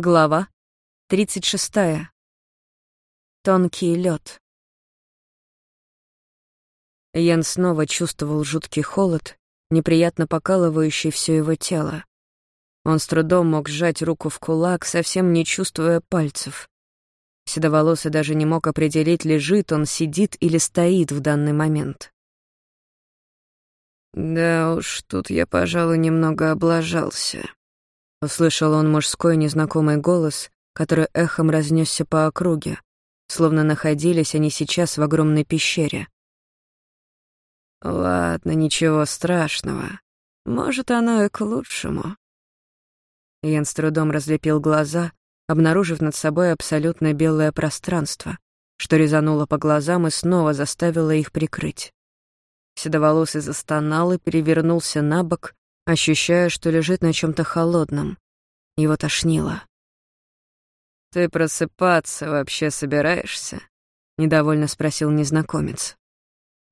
Глава 36. Тонкий лед. Ян снова чувствовал жуткий холод, неприятно покалывающий все его тело. Он с трудом мог сжать руку в кулак, совсем не чувствуя пальцев. Седоволосый даже не мог определить, лежит он, сидит или стоит в данный момент. «Да уж, тут я, пожалуй, немного облажался», Услышал он мужской незнакомый голос, который эхом разнесся по округе, словно находились они сейчас в огромной пещере. «Ладно, ничего страшного. Может, оно и к лучшему». Ян с трудом разлепил глаза, обнаружив над собой абсолютно белое пространство, что резануло по глазам и снова заставило их прикрыть. Седоволосый застонал и перевернулся на бок, ощущая, что лежит на чем то холодном. Его тошнило. «Ты просыпаться вообще собираешься?» — недовольно спросил незнакомец.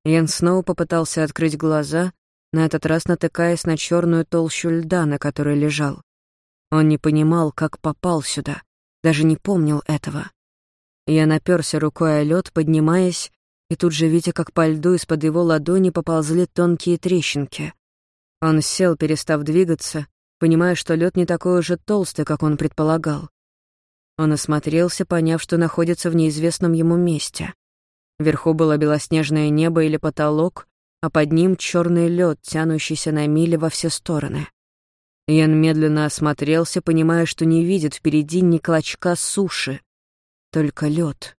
Ян снова попытался открыть глаза, на этот раз натыкаясь на черную толщу льда, на которой лежал. Он не понимал, как попал сюда, даже не помнил этого. Я наперся рукой о лед, поднимаясь, и тут же, видя, как по льду из-под его ладони поползли тонкие трещинки. Он сел, перестав двигаться, понимая, что лед не такой уже толстый, как он предполагал. Он осмотрелся, поняв, что находится в неизвестном ему месте. Вверху было белоснежное небо или потолок, а под ним черный лед, тянущийся на мили во все стороны. Ян медленно осмотрелся, понимая, что не видит впереди ни клочка суши, только лед.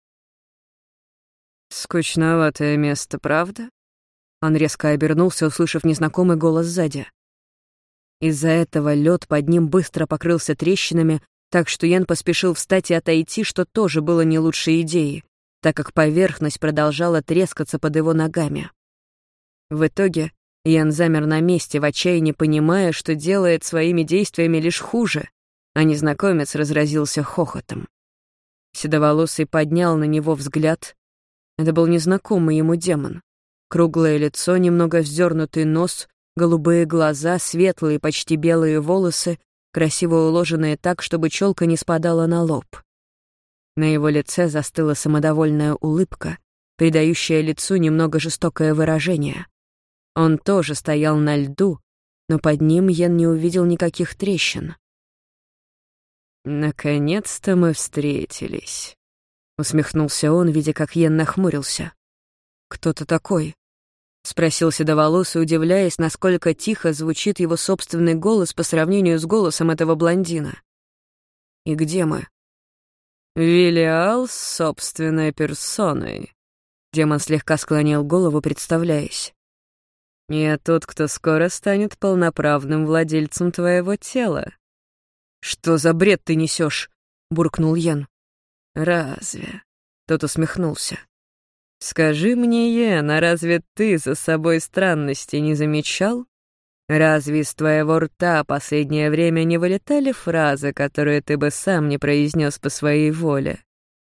«Скучноватое место, правда?» Он резко обернулся, услышав незнакомый голос сзади. Из-за этого лед под ним быстро покрылся трещинами, так что Ян поспешил встать и отойти, что тоже было не лучшей идеей, так как поверхность продолжала трескаться под его ногами. В итоге Ян замер на месте, в отчаянии понимая, что делает своими действиями лишь хуже, а незнакомец разразился хохотом. Седоволосый поднял на него взгляд. Это был незнакомый ему демон. Круглое лицо, немного вздернутый нос, голубые глаза, светлые, почти белые волосы, красиво уложенные так, чтобы челка не спадала на лоб. На его лице застыла самодовольная улыбка, придающая лицу немного жестокое выражение. Он тоже стоял на льду, но под ним Йен не увидел никаких трещин. «Наконец-то мы встретились», — усмехнулся он, видя, как Йен нахмурился. «Кто ты такой?» — спросил седоволосый, удивляясь, насколько тихо звучит его собственный голос по сравнению с голосом этого блондина. «И где мы?» «Вилиал с собственной персоной», — демон слегка склонил голову, представляясь. «Я тот, кто скоро станет полноправным владельцем твоего тела». «Что за бред ты несешь? буркнул Ян. «Разве?» — тот усмехнулся. «Скажи мне, Йен, а разве ты за собой странности не замечал? Разве из твоего рта последнее время не вылетали фразы, которые ты бы сам не произнес по своей воле?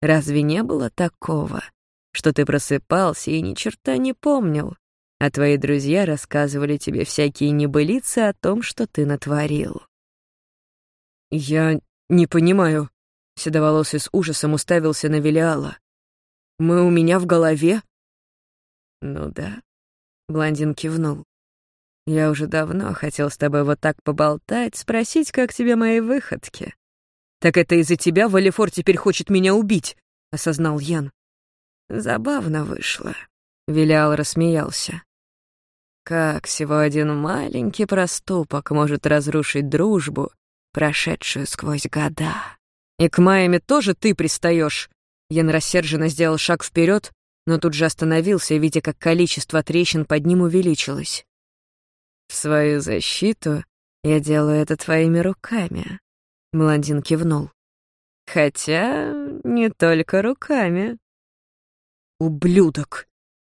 Разве не было такого, что ты просыпался и ни черта не помнил, а твои друзья рассказывали тебе всякие небылицы о том, что ты натворил?» «Я не понимаю», — седоволосый с ужасом уставился на Велиала. Мы у меня в голове?» «Ну да», — блондин кивнул. «Я уже давно хотел с тобой вот так поболтать, спросить, как тебе мои выходки». «Так это из-за тебя Валифор теперь хочет меня убить», — осознал Ян. «Забавно вышло», — Вилял рассмеялся. «Как всего один маленький проступок может разрушить дружбу, прошедшую сквозь года?» «И к Майями тоже ты пристаешь, Ян рассерженно сделал шаг вперед, но тут же остановился, видя, как количество трещин под ним увеличилось. «В свою защиту я делаю это твоими руками», — блондин кивнул. «Хотя не только руками». «Ублюдок!»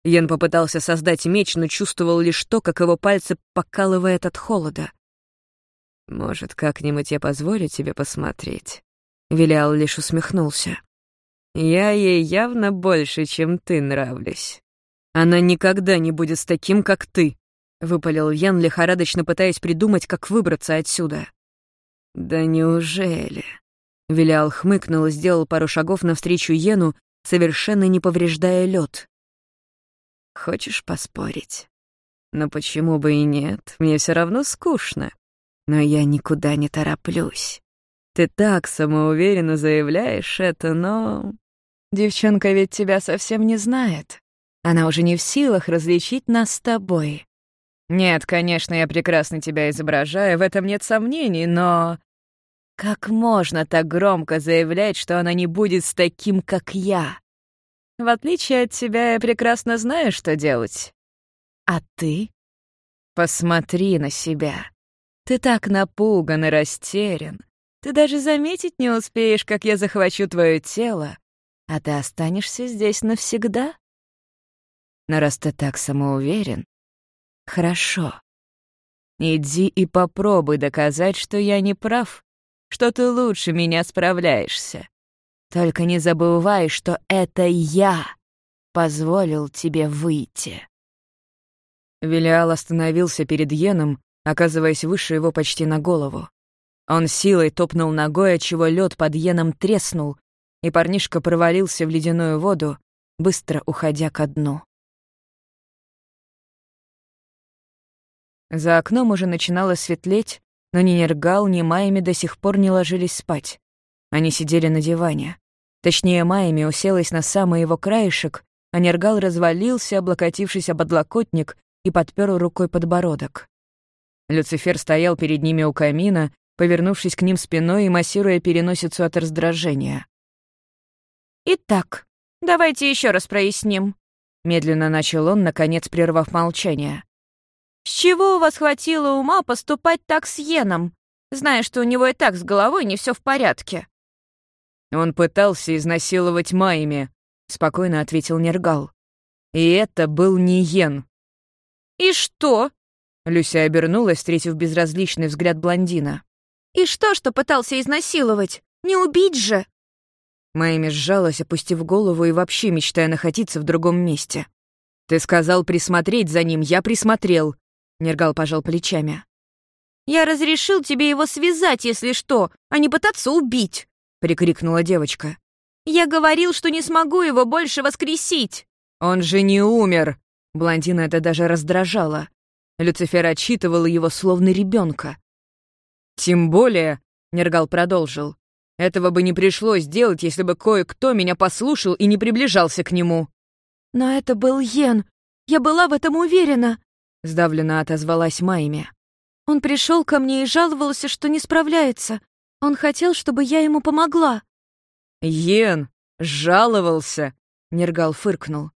Ян попытался создать меч, но чувствовал лишь то, как его пальцы покалывает от холода. «Может, как-нибудь я позволю тебе посмотреть?» Вилял лишь усмехнулся. Я ей явно больше, чем ты нравлюсь. Она никогда не будет с таким, как ты, выпалил Ян, лихорадочно пытаясь придумать, как выбраться отсюда. Да неужели? Вилиал хмыкнул и сделал пару шагов навстречу Йену, совершенно не повреждая лед. «Хочешь поспорить? Но почему бы и нет? Мне все равно скучно. Но я никуда не тороплюсь. Ты так самоуверенно заявляешь это, но... Девчонка ведь тебя совсем не знает. Она уже не в силах различить нас с тобой. Нет, конечно, я прекрасно тебя изображаю, в этом нет сомнений, но... Как можно так громко заявлять, что она не будет с таким, как я? В отличие от тебя, я прекрасно знаю, что делать. А ты? Посмотри на себя. Ты так напуган и растерян. Ты даже заметить не успеешь, как я захвачу твое тело, а ты останешься здесь навсегда. Но раз ты так самоуверен, хорошо. Иди и попробуй доказать, что я не прав, что ты лучше меня справляешься. Только не забывай, что это я позволил тебе выйти. Велиал остановился перед Йеном, оказываясь выше его почти на голову. Он силой топнул ногой, отчего лед под Йеном треснул, и парнишка провалился в ледяную воду, быстро уходя ко дну. За окном уже начинало светлеть, но ни Нергал, ни Майами до сих пор не ложились спать. Они сидели на диване. Точнее, Майами уселась на самый его краешек, а Нергал развалился, облокотившись об подлокотник, и подпер рукой подбородок. Люцифер стоял перед ними у камина, повернувшись к ним спиной и массируя переносицу от раздражения. «Итак, давайте еще раз проясним», — медленно начал он, наконец прервав молчание. С чего у вас хватило ума поступать так с Йеном, зная, что у него и так с головой не все в порядке?» «Он пытался изнасиловать Майми», — спокойно ответил Нергал. «И это был не Йен». «И что?» — Люся обернулась, встретив безразличный взгляд блондина. «И что, что пытался изнасиловать? Не убить же!» Майми сжалась, опустив голову и вообще мечтая находиться в другом месте. «Ты сказал присмотреть за ним, я присмотрел. Нергал пожал плечами. «Я разрешил тебе его связать, если что, а не пытаться убить!» — прикрикнула девочка. «Я говорил, что не смогу его больше воскресить!» «Он же не умер!» Блондина это даже раздражало. Люцифер отчитывал его словно ребенка. «Тем более», — Нергал продолжил, «этого бы не пришлось делать, если бы кое-кто меня послушал и не приближался к нему». «Но это был Йен. Я была в этом уверена. — сдавленно отозвалась Майми. «Он пришел ко мне и жаловался, что не справляется. Он хотел, чтобы я ему помогла». «Йен! Жаловался!» — Нергал фыркнул.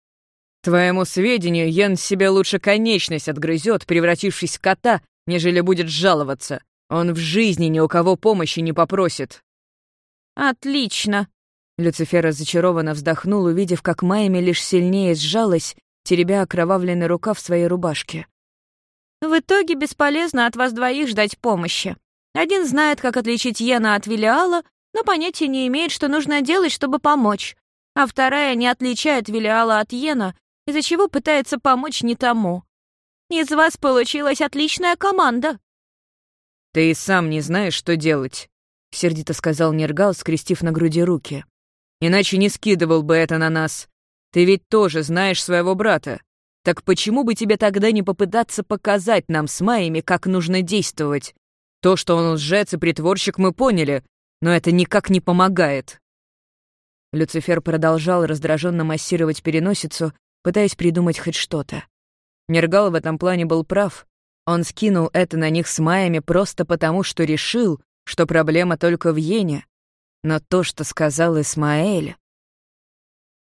«Твоему сведению, Йен себе лучше конечность отгрызет, превратившись в кота, нежели будет жаловаться. Он в жизни ни у кого помощи не попросит». «Отлично!» Люцифер разочарованно вздохнул, увидев, как Майми лишь сильнее сжалась, теребя окровавленный рукав своей рубашки. В итоге бесполезно от вас двоих ждать помощи. Один знает, как отличить Йена от Велиала, но понятия не имеет, что нужно делать, чтобы помочь. А вторая не отличает Велиала от Йена, из-за чего пытается помочь не тому. Из вас получилась отличная команда. «Ты и сам не знаешь, что делать», — сердито сказал Нергал, скрестив на груди руки. «Иначе не скидывал бы это на нас. Ты ведь тоже знаешь своего брата. Так почему бы тебе тогда не попытаться показать нам с Майями, как нужно действовать? То, что он лжец и притворщик, мы поняли, но это никак не помогает». Люцифер продолжал раздраженно массировать переносицу, пытаясь придумать хоть что-то. Нергал в этом плане был прав. Он скинул это на них с Майями просто потому, что решил, что проблема только в Йене. Но то, что сказал Исмаэль...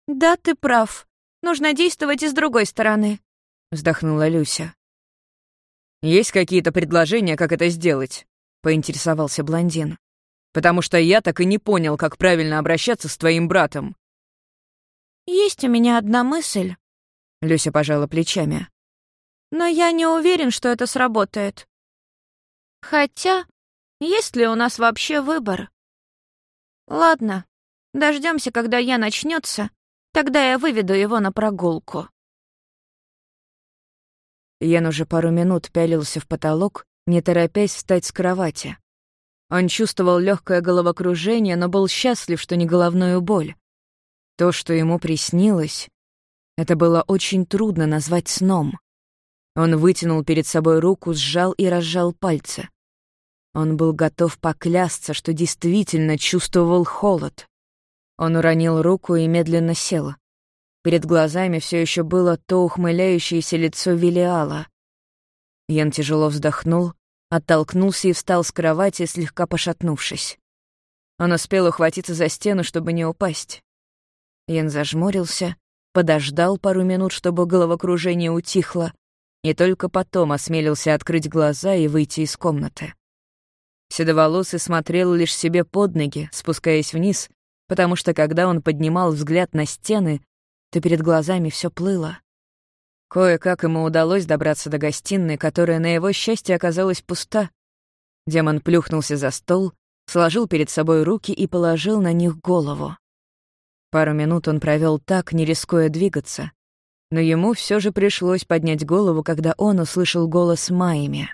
«Да, ты прав», Нужно действовать и с другой стороны», — вздохнула Люся. «Есть какие-то предложения, как это сделать?» — поинтересовался блондин. «Потому что я так и не понял, как правильно обращаться с твоим братом». «Есть у меня одна мысль», — Люся пожала плечами. «Но я не уверен, что это сработает. Хотя, есть ли у нас вообще выбор? Ладно, дождемся, когда я начнется, Тогда я выведу его на прогулку». Ян уже пару минут пялился в потолок, не торопясь встать с кровати. Он чувствовал легкое головокружение, но был счастлив, что не головную боль. То, что ему приснилось, это было очень трудно назвать сном. Он вытянул перед собой руку, сжал и разжал пальцы. Он был готов поклясться, что действительно чувствовал холод. Он уронил руку и медленно сел. Перед глазами все еще было то ухмыляющееся лицо Велиала. Ян тяжело вздохнул, оттолкнулся и встал с кровати, слегка пошатнувшись. Он успел ухватиться за стену, чтобы не упасть. Ян зажмурился, подождал пару минут, чтобы головокружение утихло, и только потом осмелился открыть глаза и выйти из комнаты. Седоволосый смотрел лишь себе под ноги, спускаясь вниз, потому что когда он поднимал взгляд на стены, то перед глазами все плыло. Кое-как ему удалось добраться до гостиной, которая, на его счастье, оказалась пуста. Демон плюхнулся за стол, сложил перед собой руки и положил на них голову. Пару минут он провел так, не рискуя двигаться, но ему все же пришлось поднять голову, когда он услышал голос Майми.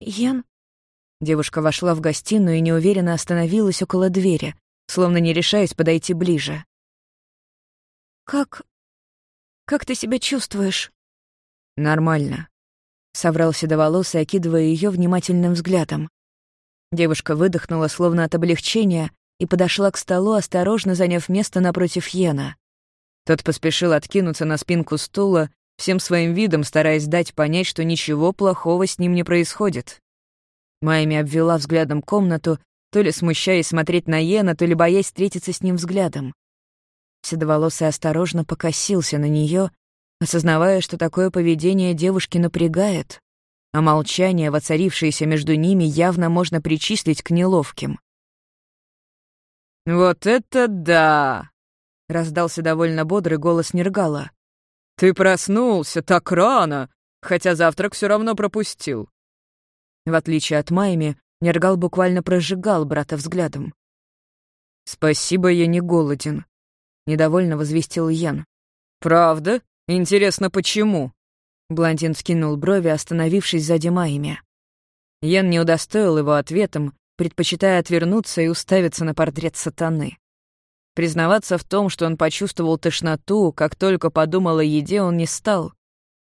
«Ян?» Девушка вошла в гостиную и неуверенно остановилась около двери, словно не решаясь подойти ближе. «Как... как ты себя чувствуешь?» «Нормально», — соврал седоволосый, окидывая ее внимательным взглядом. Девушка выдохнула, словно от облегчения, и подошла к столу, осторожно заняв место напротив Йена. Тот поспешил откинуться на спинку стула, всем своим видом стараясь дать понять, что ничего плохого с ним не происходит. Майми обвела взглядом комнату, то ли смущаясь смотреть на Йена, то ли боясь встретиться с ним взглядом. Седоволосый осторожно покосился на нее, осознавая, что такое поведение девушки напрягает, а молчание, воцарившееся между ними, явно можно причислить к неловким. «Вот это да!» — раздался довольно бодрый голос Нергала. «Ты проснулся так рано, хотя завтрак все равно пропустил. В отличие от Майми, Нергал буквально прожигал брата взглядом. «Спасибо, я не голоден», — недовольно возвестил Ян. «Правда? Интересно, почему?» Блондин вскинул брови, остановившись сзади Майми. Ян не удостоил его ответом, предпочитая отвернуться и уставиться на портрет сатаны. Признаваться в том, что он почувствовал тошноту, как только подумал о еде, он не стал.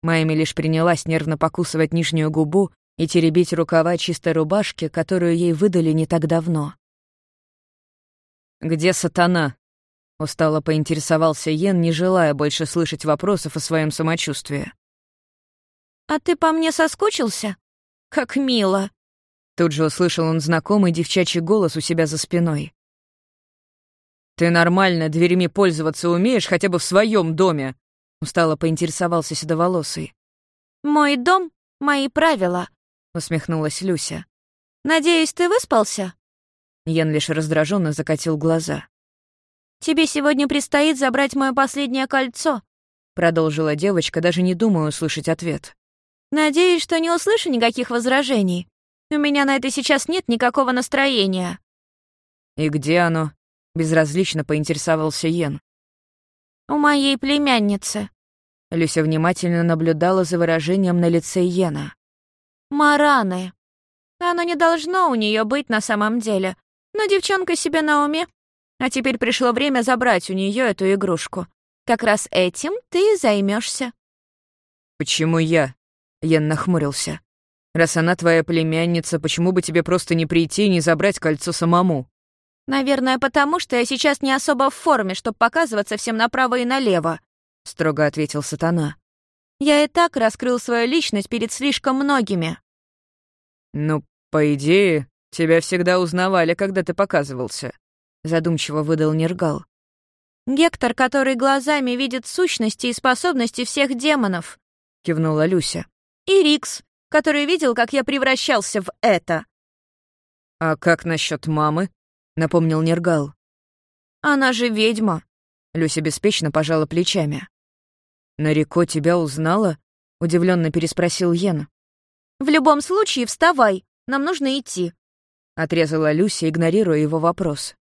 Майми лишь принялась нервно покусывать нижнюю губу, и теребить рукава чистой рубашки, которую ей выдали не так давно. «Где сатана?» — устало поинтересовался Йен, не желая больше слышать вопросов о своем самочувствии. «А ты по мне соскучился? Как мило!» Тут же услышал он знакомый девчачий голос у себя за спиной. «Ты нормально дверями пользоваться умеешь хотя бы в своем доме?» — устало поинтересовался седоволосый. «Мой дом — мои правила», усмехнулась Люся. «Надеюсь, ты выспался?» Ян лишь раздраженно закатил глаза. «Тебе сегодня предстоит забрать мое последнее кольцо», продолжила девочка, даже не думая услышать ответ. «Надеюсь, что не услышу никаких возражений. У меня на это сейчас нет никакого настроения». «И где оно?» — безразлично поинтересовался Йен. «У моей племянницы». Люся внимательно наблюдала за выражением на лице Йена. Мараны. Оно не должно у нее быть на самом деле, но девчонка себе на уме. А теперь пришло время забрать у нее эту игрушку. Как раз этим ты займешься. «Почему я?» — Ян нахмурился. «Раз она твоя племянница, почему бы тебе просто не прийти и не забрать кольцо самому?» «Наверное, потому что я сейчас не особо в форме, чтобы показываться всем направо и налево», — строго ответил сатана. Я и так раскрыл свою личность перед слишком многими». «Ну, по идее, тебя всегда узнавали, когда ты показывался», — задумчиво выдал Нергал. «Гектор, который глазами видит сущности и способности всех демонов», — кивнула Люся. «И Рикс, который видел, как я превращался в это». «А как насчет мамы?» — напомнил Нергал. «Она же ведьма», — Люся беспечно пожала плечами. «Нарико тебя узнала?» — удивленно переспросил Йен. «В любом случае, вставай, нам нужно идти», — отрезала Люся, игнорируя его вопрос.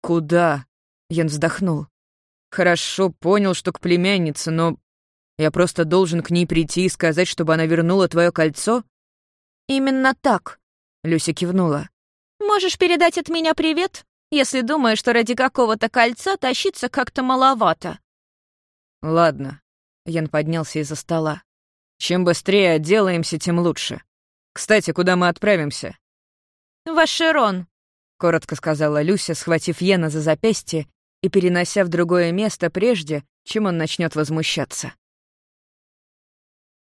«Куда?» — Йен вздохнул. «Хорошо, понял, что к племяннице, но я просто должен к ней прийти и сказать, чтобы она вернула твое кольцо?» «Именно так», — Люся кивнула. «Можешь передать от меня привет, если думаешь, что ради какого-то кольца тащиться как-то маловато». «Ладно». Ян поднялся из-за стола. «Чем быстрее отделаемся, тем лучше. Кстати, куда мы отправимся?» «В Ашерон», — коротко сказала Люся, схватив Йена за запястье и перенося в другое место прежде, чем он начнет возмущаться.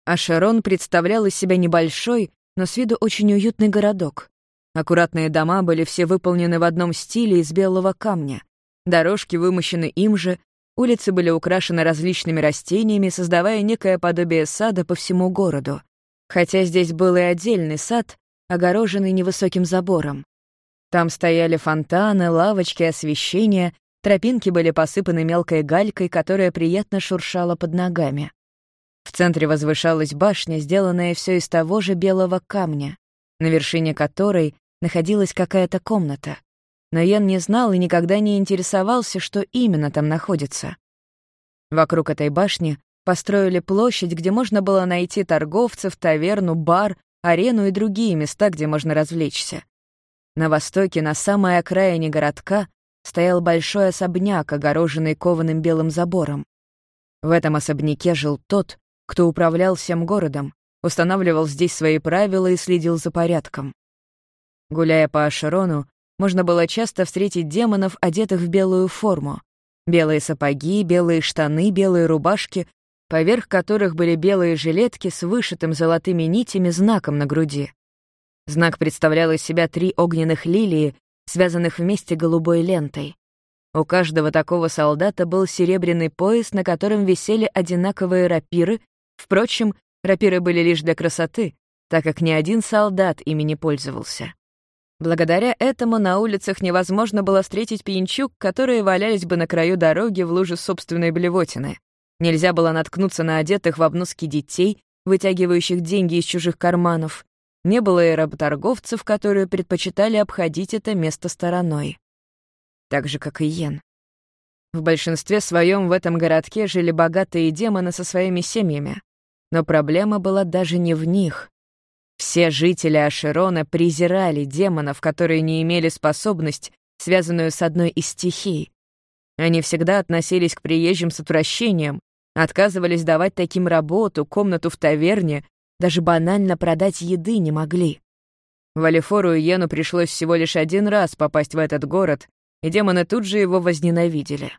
Ашерон представлял из себя небольшой, но с виду очень уютный городок. Аккуратные дома были все выполнены в одном стиле из белого камня. Дорожки вымощены им же, улицы были украшены различными растениями, создавая некое подобие сада по всему городу. Хотя здесь был и отдельный сад, огороженный невысоким забором. Там стояли фонтаны, лавочки, освещения, тропинки были посыпаны мелкой галькой, которая приятно шуршала под ногами. В центре возвышалась башня, сделанная все из того же белого камня, на вершине которой находилась какая-то комната. Но Ян не знал и никогда не интересовался, что именно там находится. Вокруг этой башни построили площадь, где можно было найти торговцев, таверну, бар, арену и другие места, где можно развлечься. На востоке, на самой окраине городка, стоял большой особняк, огороженный кованым белым забором. В этом особняке жил тот, кто управлял всем городом, устанавливал здесь свои правила и следил за порядком. Гуляя по Ашерону, можно было часто встретить демонов, одетых в белую форму. Белые сапоги, белые штаны, белые рубашки, поверх которых были белые жилетки с вышитым золотыми нитями знаком на груди. Знак представлял из себя три огненных лилии, связанных вместе голубой лентой. У каждого такого солдата был серебряный пояс, на котором висели одинаковые рапиры Впрочем, рапиры были лишь для красоты, так как ни один солдат ими не пользовался. Благодаря этому на улицах невозможно было встретить пьянчук, которые валялись бы на краю дороги в луже собственной блевотины. Нельзя было наткнуться на одетых в обноски детей, вытягивающих деньги из чужих карманов. Не было и работорговцев, которые предпочитали обходить это место стороной. Так же, как и Йен. В большинстве своем в этом городке жили богатые демоны со своими семьями. Но проблема была даже не в них. Все жители Ашерона презирали демонов, которые не имели способность, связанную с одной из стихий. Они всегда относились к приезжим с отвращением, отказывались давать таким работу, комнату в таверне, даже банально продать еды не могли. Валифору и Йену пришлось всего лишь один раз попасть в этот город, и демоны тут же его возненавидели.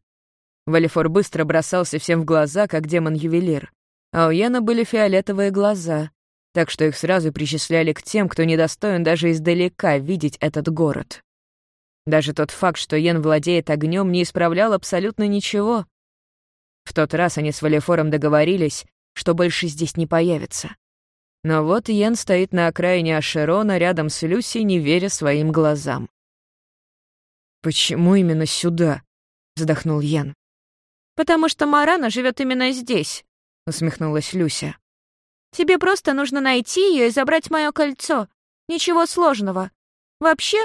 Валифор быстро бросался всем в глаза, как демон-ювелир, а у Яна были фиолетовые глаза, так что их сразу причисляли к тем, кто недостоин даже издалека видеть этот город. Даже тот факт, что Йен владеет огнем, не исправлял абсолютно ничего. В тот раз они с Валифором договорились, что больше здесь не появится. Но вот Йен стоит на окраине Ашерона рядом с Люси, не веря своим глазам. «Почему именно сюда?» — вздохнул Йен. «Потому что Марана живет именно здесь», — усмехнулась Люся. «Тебе просто нужно найти ее и забрать мое кольцо. Ничего сложного. Вообще,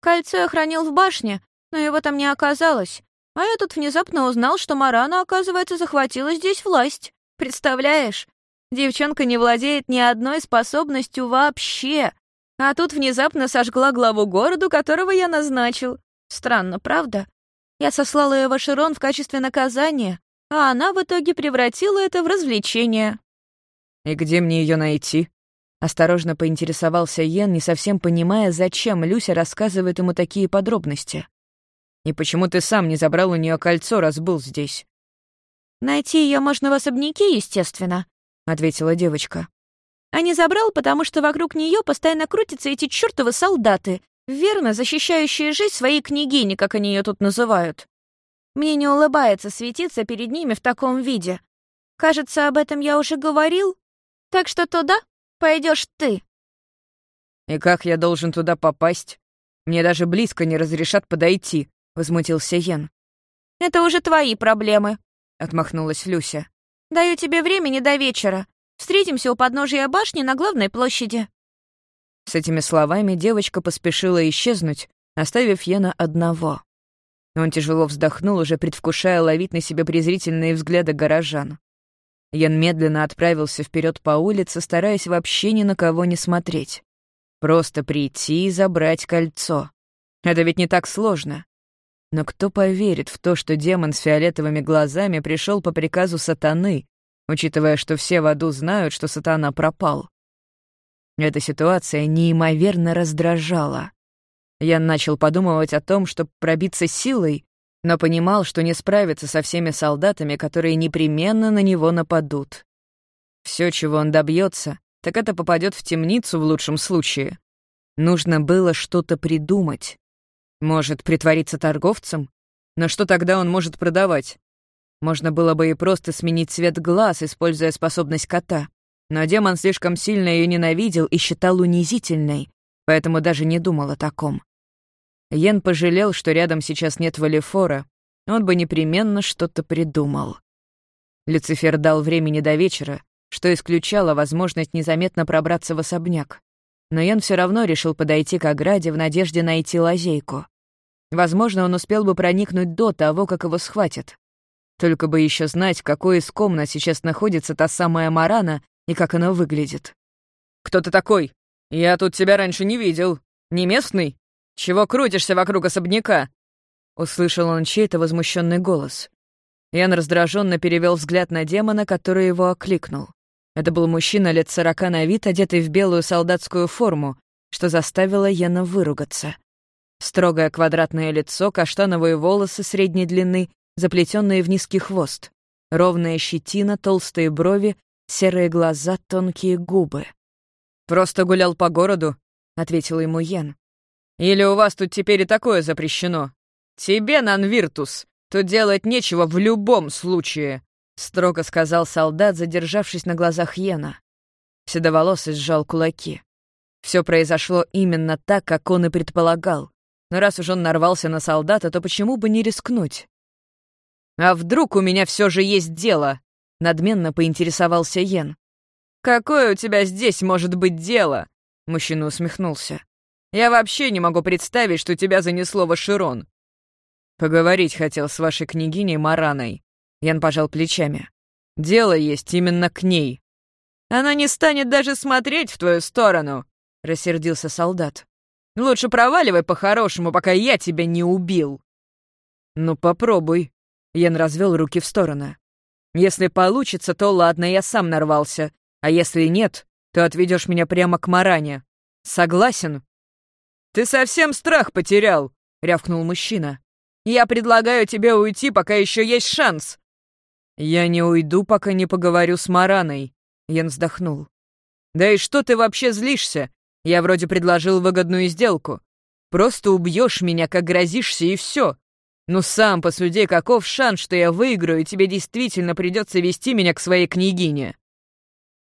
кольцо я хранил в башне, но его там не оказалось. А я тут внезапно узнал, что Марана, оказывается, захватила здесь власть. Представляешь? Девчонка не владеет ни одной способностью вообще. А тут внезапно сожгла главу городу, которого я назначил. Странно, правда? Я сослала ее в Аширон в качестве наказания, а она в итоге превратила это в развлечение. «И где мне ее найти?» Осторожно поинтересовался Йен, не совсем понимая, зачем Люся рассказывает ему такие подробности. «И почему ты сам не забрал у нее кольцо, раз был здесь?» «Найти ее можно в особняке, естественно», — ответила девочка. «А не забрал, потому что вокруг нее постоянно крутятся эти чертовы солдаты, верно защищающие жизнь своей княгини, как они ее тут называют. Мне не улыбается светиться перед ними в таком виде. Кажется, об этом я уже говорил. Так что туда пойдешь ты. И как я должен туда попасть? Мне даже близко не разрешат подойти, возмутился Йен. Это уже твои проблемы, отмахнулась Люся. Даю тебе времени до вечера. Встретимся у подножия башни на главной площади. С этими словами девочка поспешила исчезнуть, оставив Йена одного. Он тяжело вздохнул, уже предвкушая ловить на себе презрительные взгляды горожан. Ян медленно отправился вперед по улице, стараясь вообще ни на кого не смотреть. Просто прийти и забрать кольцо. Это ведь не так сложно. Но кто поверит в то, что демон с фиолетовыми глазами пришел по приказу сатаны, учитывая, что все в аду знают, что сатана пропал? Эта ситуация неимоверно раздражала. Я начал подумывать о том, чтобы пробиться силой, но понимал, что не справится со всеми солдатами, которые непременно на него нападут. Все, чего он добьется, так это попадет в темницу в лучшем случае. Нужно было что-то придумать. Может, притвориться торговцем? Но что тогда он может продавать? Можно было бы и просто сменить цвет глаз, используя способность кота. Но демон слишком сильно ее ненавидел и считал унизительной, поэтому даже не думал о таком. Йен пожалел, что рядом сейчас нет Валифора, он бы непременно что-то придумал. Люцифер дал времени до вечера, что исключало возможность незаметно пробраться в особняк. Но Ян все равно решил подойти к ограде в надежде найти лазейку. Возможно, он успел бы проникнуть до того, как его схватят. Только бы еще знать, в какой из комнат сейчас находится та самая Марана и как она выглядит. «Кто ты такой? Я тут тебя раньше не видел. Не местный? Чего крутишься вокруг особняка?» Услышал он чей-то возмущенный голос. Ян раздраженно перевел взгляд на демона, который его окликнул. Это был мужчина лет сорока на вид, одетый в белую солдатскую форму, что заставило Яна выругаться. Строгое квадратное лицо, каштановые волосы средней длины, заплетенные в низкий хвост, ровная щетина, толстые брови, серые глаза, тонкие губы. «Просто гулял по городу», — ответил ему Ян. «Или у вас тут теперь и такое запрещено? Тебе, Нанвиртус, тут делать нечего в любом случае», — строго сказал солдат, задержавшись на глазах Йена. Седоволосый сжал кулаки. Все произошло именно так, как он и предполагал. Но раз уж он нарвался на солдата, то почему бы не рискнуть? «А вдруг у меня все же есть дело?» — надменно поинтересовался Йен. «Какое у тебя здесь может быть дело?» — мужчина усмехнулся. «Я вообще не могу представить, что тебя занесло в Аширон». «Поговорить хотел с вашей княгиней Мараной», Ян пожал плечами. «Дело есть именно к ней». «Она не станет даже смотреть в твою сторону», — рассердился солдат. «Лучше проваливай по-хорошему, пока я тебя не убил». «Ну, попробуй», — Ян развел руки в стороны. «Если получится, то ладно, я сам нарвался. А если нет, то отведешь меня прямо к Маране. Согласен?» «Ты совсем страх потерял», — рявкнул мужчина. «Я предлагаю тебе уйти, пока еще есть шанс. «Я не уйду, пока не поговорю с Мараной», — Ян вздохнул. «Да и что ты вообще злишься? Я вроде предложил выгодную сделку. Просто убьешь меня, как грозишься, и все. Ну сам посуди, каков шанс, что я выиграю, и тебе действительно придется вести меня к своей княгине».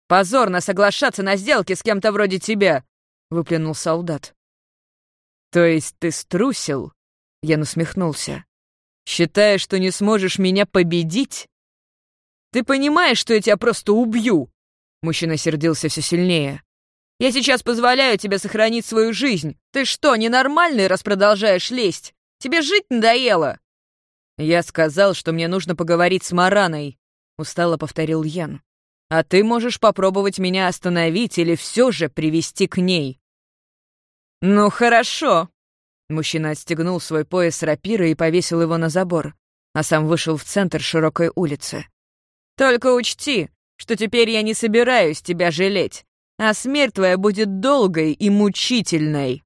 «Позорно соглашаться на сделки с кем-то вроде тебя», — выплюнул солдат. «То есть ты струсил?» — я усмехнулся. «Считаешь, что не сможешь меня победить?» Ты понимаешь, что я тебя просто убью?» Мужчина сердился все сильнее. «Я сейчас позволяю тебе сохранить свою жизнь. Ты что, ненормальный, раз продолжаешь лезть? Тебе жить надоело?» «Я сказал, что мне нужно поговорить с Мараной», — устало повторил Ян. «А ты можешь попробовать меня остановить или все же привести к ней». «Ну, хорошо». Мужчина отстегнул свой пояс рапиры и повесил его на забор, а сам вышел в центр широкой улицы. Только учти, что теперь я не собираюсь тебя жалеть, а смерть твоя будет долгой и мучительной».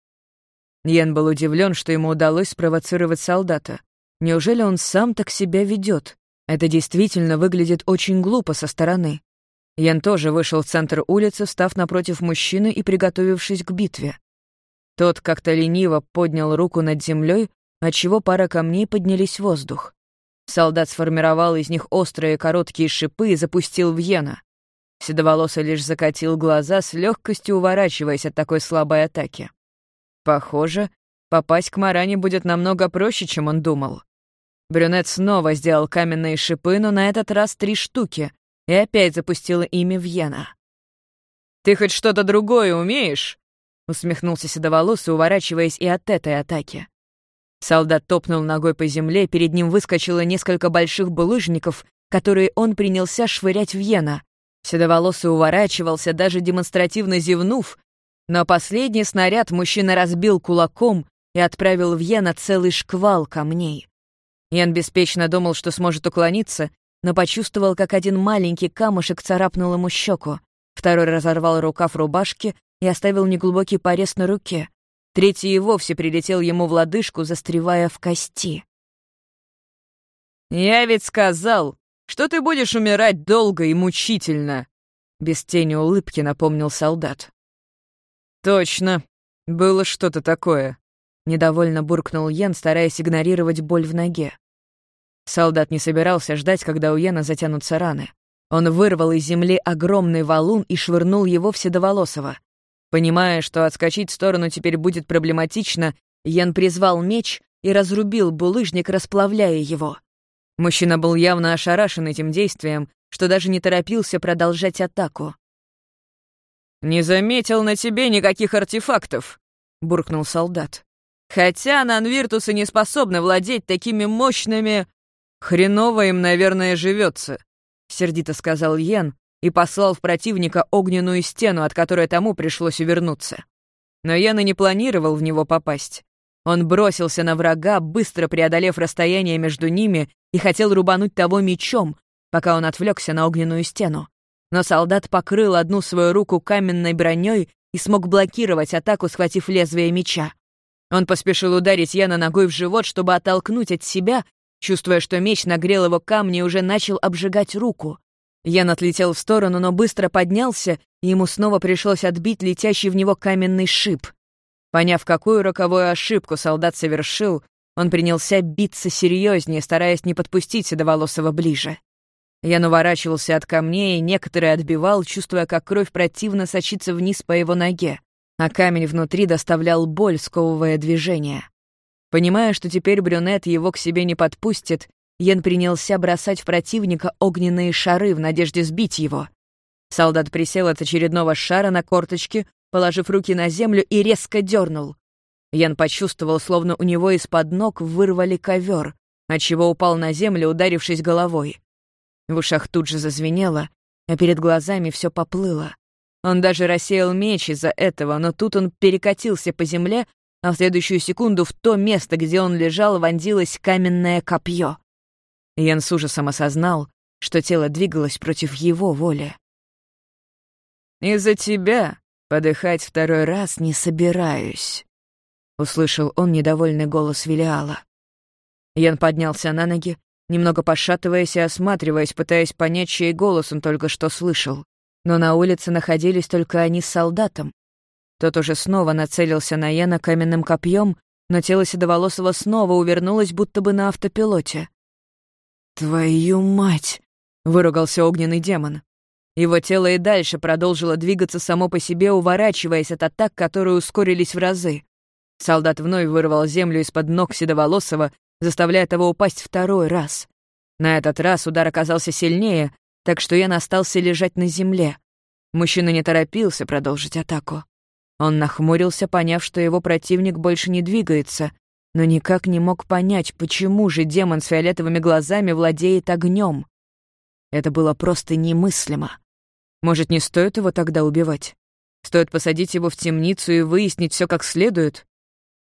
Йен был удивлен, что ему удалось спровоцировать солдата. Неужели он сам так себя ведет? Это действительно выглядит очень глупо со стороны. Ян тоже вышел в центр улицы, став напротив мужчины и приготовившись к битве. Тот как-то лениво поднял руку над землей, отчего пара камней поднялись в воздух. Солдат сформировал из них острые короткие шипы и запустил в Йена. Седоволосый лишь закатил глаза, с легкостью уворачиваясь от такой слабой атаки. Похоже, попасть к Маране будет намного проще, чем он думал. Брюнет снова сделал каменные шипы, но на этот раз три штуки, и опять запустил ими в Йена. «Ты хоть что-то другое умеешь?» — усмехнулся Седоволосый, уворачиваясь и от этой атаки. Солдат топнул ногой по земле, перед ним выскочило несколько больших булыжников, которые он принялся швырять в Йена. Седоволосый уворачивался, даже демонстративно зевнув, Но последний снаряд мужчина разбил кулаком и отправил в Йена целый шквал камней. Ян беспечно думал, что сможет уклониться, но почувствовал, как один маленький камушек царапнул ему щеку, второй разорвал рукав рубашки и оставил неглубокий порез на руке, третий и вовсе прилетел ему в лодыжку, застревая в кости. «Я ведь сказал, что ты будешь умирать долго и мучительно», — без тени улыбки напомнил солдат. «Точно, было что-то такое», — недовольно буркнул Йен, стараясь игнорировать боль в ноге. Солдат не собирался ждать, когда у Йена затянутся раны. Он вырвал из земли огромный валун и швырнул его в Седоволосого. Понимая, что отскочить в сторону теперь будет проблематично, Йен призвал меч и разрубил булыжник, расплавляя его. Мужчина был явно ошарашен этим действием, что даже не торопился продолжать атаку. «Не заметил на тебе никаких артефактов», — буркнул солдат. «Хотя нанвиртусы не способны владеть такими мощными...» «Хреново им, наверное, живется», — сердито сказал Йен и послал в противника огненную стену, от которой тому пришлось увернуться. Но Йен и не планировал в него попасть. Он бросился на врага, быстро преодолев расстояние между ними, и хотел рубануть того мечом, пока он отвлекся на огненную стену но солдат покрыл одну свою руку каменной броней и смог блокировать атаку, схватив лезвие меча. Он поспешил ударить Яна ногой в живот, чтобы оттолкнуть от себя, чувствуя, что меч нагрел его камни и уже начал обжигать руку. Ян отлетел в сторону, но быстро поднялся, и ему снова пришлось отбить летящий в него каменный шип. Поняв, какую роковую ошибку солдат совершил, он принялся биться серьезнее, стараясь не подпустить Седоволосого ближе. Ян уворачивался от камней, и некоторые отбивал, чувствуя, как кровь противно сочится вниз по его ноге, а камень внутри доставлял боль, сковывая движение. Понимая, что теперь брюнет его к себе не подпустит, Ян принялся бросать в противника огненные шары в надежде сбить его. Солдат присел от очередного шара на корточки, положив руки на землю и резко дернул. Ян почувствовал, словно у него из-под ног вырвали ковер, отчего упал на землю, ударившись головой. В ушах тут же зазвенело, а перед глазами все поплыло. Он даже рассеял меч из-за этого, но тут он перекатился по земле, а в следующую секунду в то место, где он лежал, вонзилось каменное копье. Ян с ужасом осознал, что тело двигалось против его воли. «Из-за тебя подыхать второй раз не собираюсь», — услышал он недовольный голос Велиала. Ян поднялся на ноги, немного пошатываясь и осматриваясь, пытаясь понять, чей голос он только что слышал. Но на улице находились только они с солдатом. Тот уже снова нацелился на Яна каменным копьем, но тело Седоволосого снова увернулось, будто бы на автопилоте. «Твою мать!» — выругался огненный демон. Его тело и дальше продолжило двигаться само по себе, уворачиваясь от атак, которые ускорились в разы. Солдат вновь вырвал землю из-под ног Седоволосого заставляя того упасть второй раз. На этот раз удар оказался сильнее, так что Ян остался лежать на земле. Мужчина не торопился продолжить атаку. Он нахмурился, поняв, что его противник больше не двигается, но никак не мог понять, почему же демон с фиолетовыми глазами владеет огнем. Это было просто немыслимо. Может, не стоит его тогда убивать? Стоит посадить его в темницу и выяснить все как следует?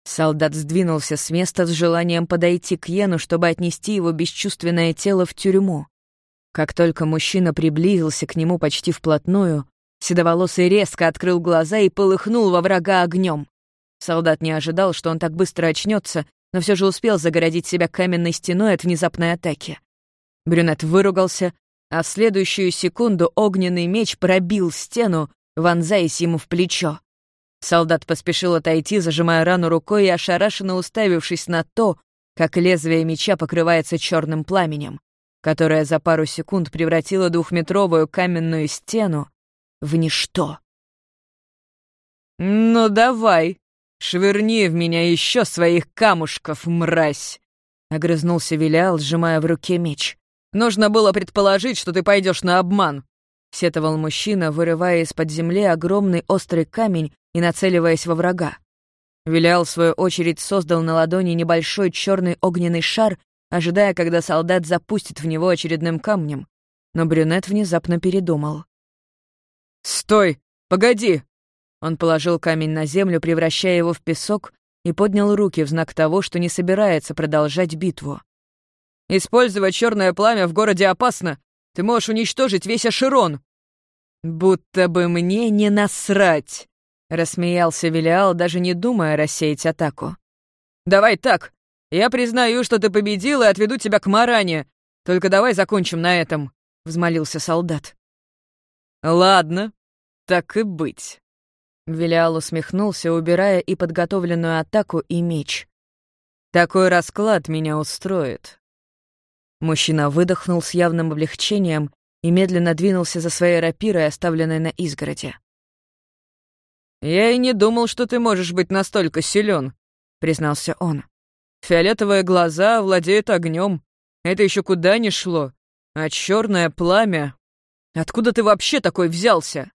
Солдат сдвинулся с места с желанием подойти к Йену, чтобы отнести его бесчувственное тело в тюрьму. Как только мужчина приблизился к нему почти вплотную, Седоволосый резко открыл глаза и полыхнул во врага огнем. Солдат не ожидал, что он так быстро очнется, но все же успел загородить себя каменной стеной от внезапной атаки. Брюнет выругался, а в следующую секунду огненный меч пробил стену, вонзаясь ему в плечо. Солдат поспешил отойти, зажимая рану рукой и ошарашенно уставившись на то, как лезвие меча покрывается черным пламенем, которое за пару секунд превратило двухметровую каменную стену в ничто. «Ну давай, швырни в меня еще своих камушков, мразь!» — огрызнулся Вилял, сжимая в руке меч. «Нужно было предположить, что ты пойдешь на обман», — сетовал мужчина, вырывая из-под земли огромный острый камень и нацеливаясь во врага. Вилял, в свою очередь, создал на ладони небольшой черный огненный шар, ожидая, когда солдат запустит в него очередным камнем. Но брюнет внезапно передумал. «Стой! Погоди!» Он положил камень на землю, превращая его в песок, и поднял руки в знак того, что не собирается продолжать битву. «Использовать черное пламя в городе опасно. Ты можешь уничтожить весь Аширон». «Будто бы мне не насрать», — рассмеялся Велиал, даже не думая рассеять атаку. «Давай так. Я признаю, что ты победил, и отведу тебя к Маране. Только давай закончим на этом», — взмолился солдат. «Ладно, так и быть». Велиал усмехнулся, убирая и подготовленную атаку, и меч. «Такой расклад меня устроит». Мужчина выдохнул с явным облегчением и медленно двинулся за своей рапирой, оставленной на изгороде. «Я и не думал, что ты можешь быть настолько силен, признался он. «Фиолетовые глаза владеют огнем. Это еще куда ни шло. А черное пламя... Откуда ты вообще такой взялся?»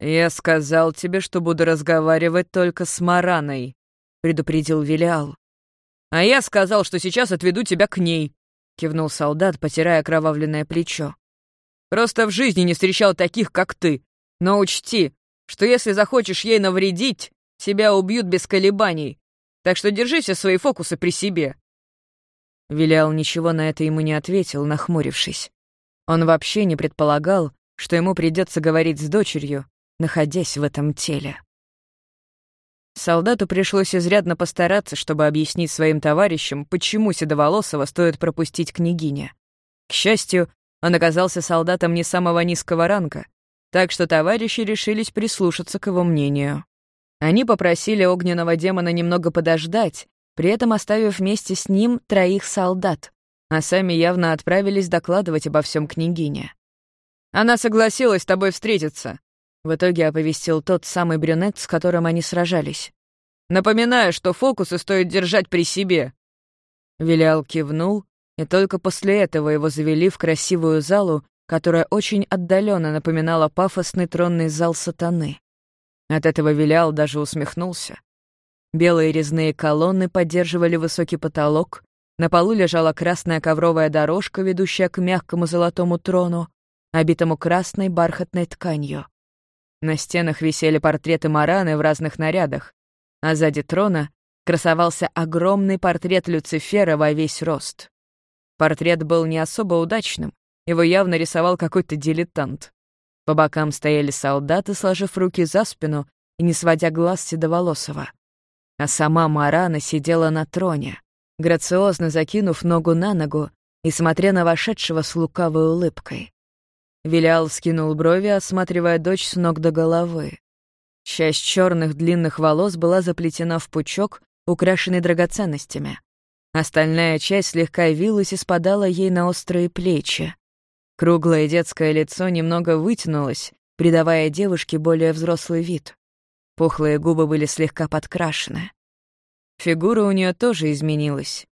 «Я сказал тебе, что буду разговаривать только с Мараной», — предупредил Велиал. «А я сказал, что сейчас отведу тебя к ней», — кивнул солдат, потирая кровавленное плечо. «Просто в жизни не встречал таких, как ты. Но учти, что если захочешь ей навредить, тебя убьют без колебаний. Так что держи все свои фокусы при себе». Вилял ничего на это ему не ответил, нахмурившись. Он вообще не предполагал, что ему придется говорить с дочерью, находясь в этом теле. Солдату пришлось изрядно постараться, чтобы объяснить своим товарищам, почему Седоволосого стоит пропустить княгиня. К счастью, он оказался солдатом не самого низкого ранга, так что товарищи решились прислушаться к его мнению. Они попросили огненного демона немного подождать, при этом оставив вместе с ним троих солдат, а сами явно отправились докладывать обо всем княгине. «Она согласилась с тобой встретиться», в итоге оповестил тот самый брюнет, с которым они сражались. «Напоминаю, что фокусы стоит держать при себе». Вилиал кивнул, и только после этого его завели в красивую залу, которая очень отдаленно напоминала пафосный тронный зал сатаны. От этого Вилиал даже усмехнулся. Белые резные колонны поддерживали высокий потолок, на полу лежала красная ковровая дорожка, ведущая к мягкому золотому трону, обитому красной бархатной тканью. На стенах висели портреты Мараны в разных нарядах, а сзади трона красовался огромный портрет Люцифера во весь рост. Портрет был не особо удачным, его явно рисовал какой-то дилетант. По бокам стояли солдаты, сложив руки за спину и не сводя глаз седоволосого. А сама Марана сидела на троне, грациозно закинув ногу на ногу и смотря на вошедшего с лукавой улыбкой. Вилиал скинул брови, осматривая дочь с ног до головы. Часть черных длинных волос была заплетена в пучок, украшенный драгоценностями. Остальная часть слегка вилась и спадала ей на острые плечи. Круглое детское лицо немного вытянулось, придавая девушке более взрослый вид. Пухлые губы были слегка подкрашены. Фигура у нее тоже изменилась.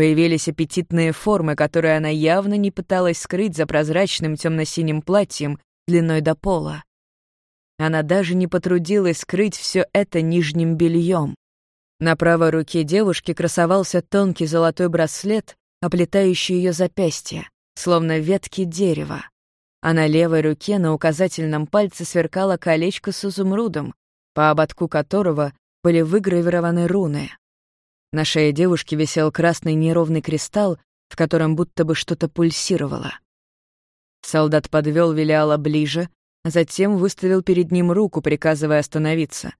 Появились аппетитные формы, которые она явно не пыталась скрыть за прозрачным темно-синим платьем длиной до пола. Она даже не потрудилась скрыть все это нижним бельем. На правой руке девушки красовался тонкий золотой браслет, оплетающий ее запястье, словно ветки дерева. А на левой руке на указательном пальце сверкало колечко с изумрудом, по ободку которого были выгравированы руны. На шее девушки висел красный неровный кристалл, в котором будто бы что-то пульсировало. Солдат подвел Велиала ближе, затем выставил перед ним руку, приказывая остановиться,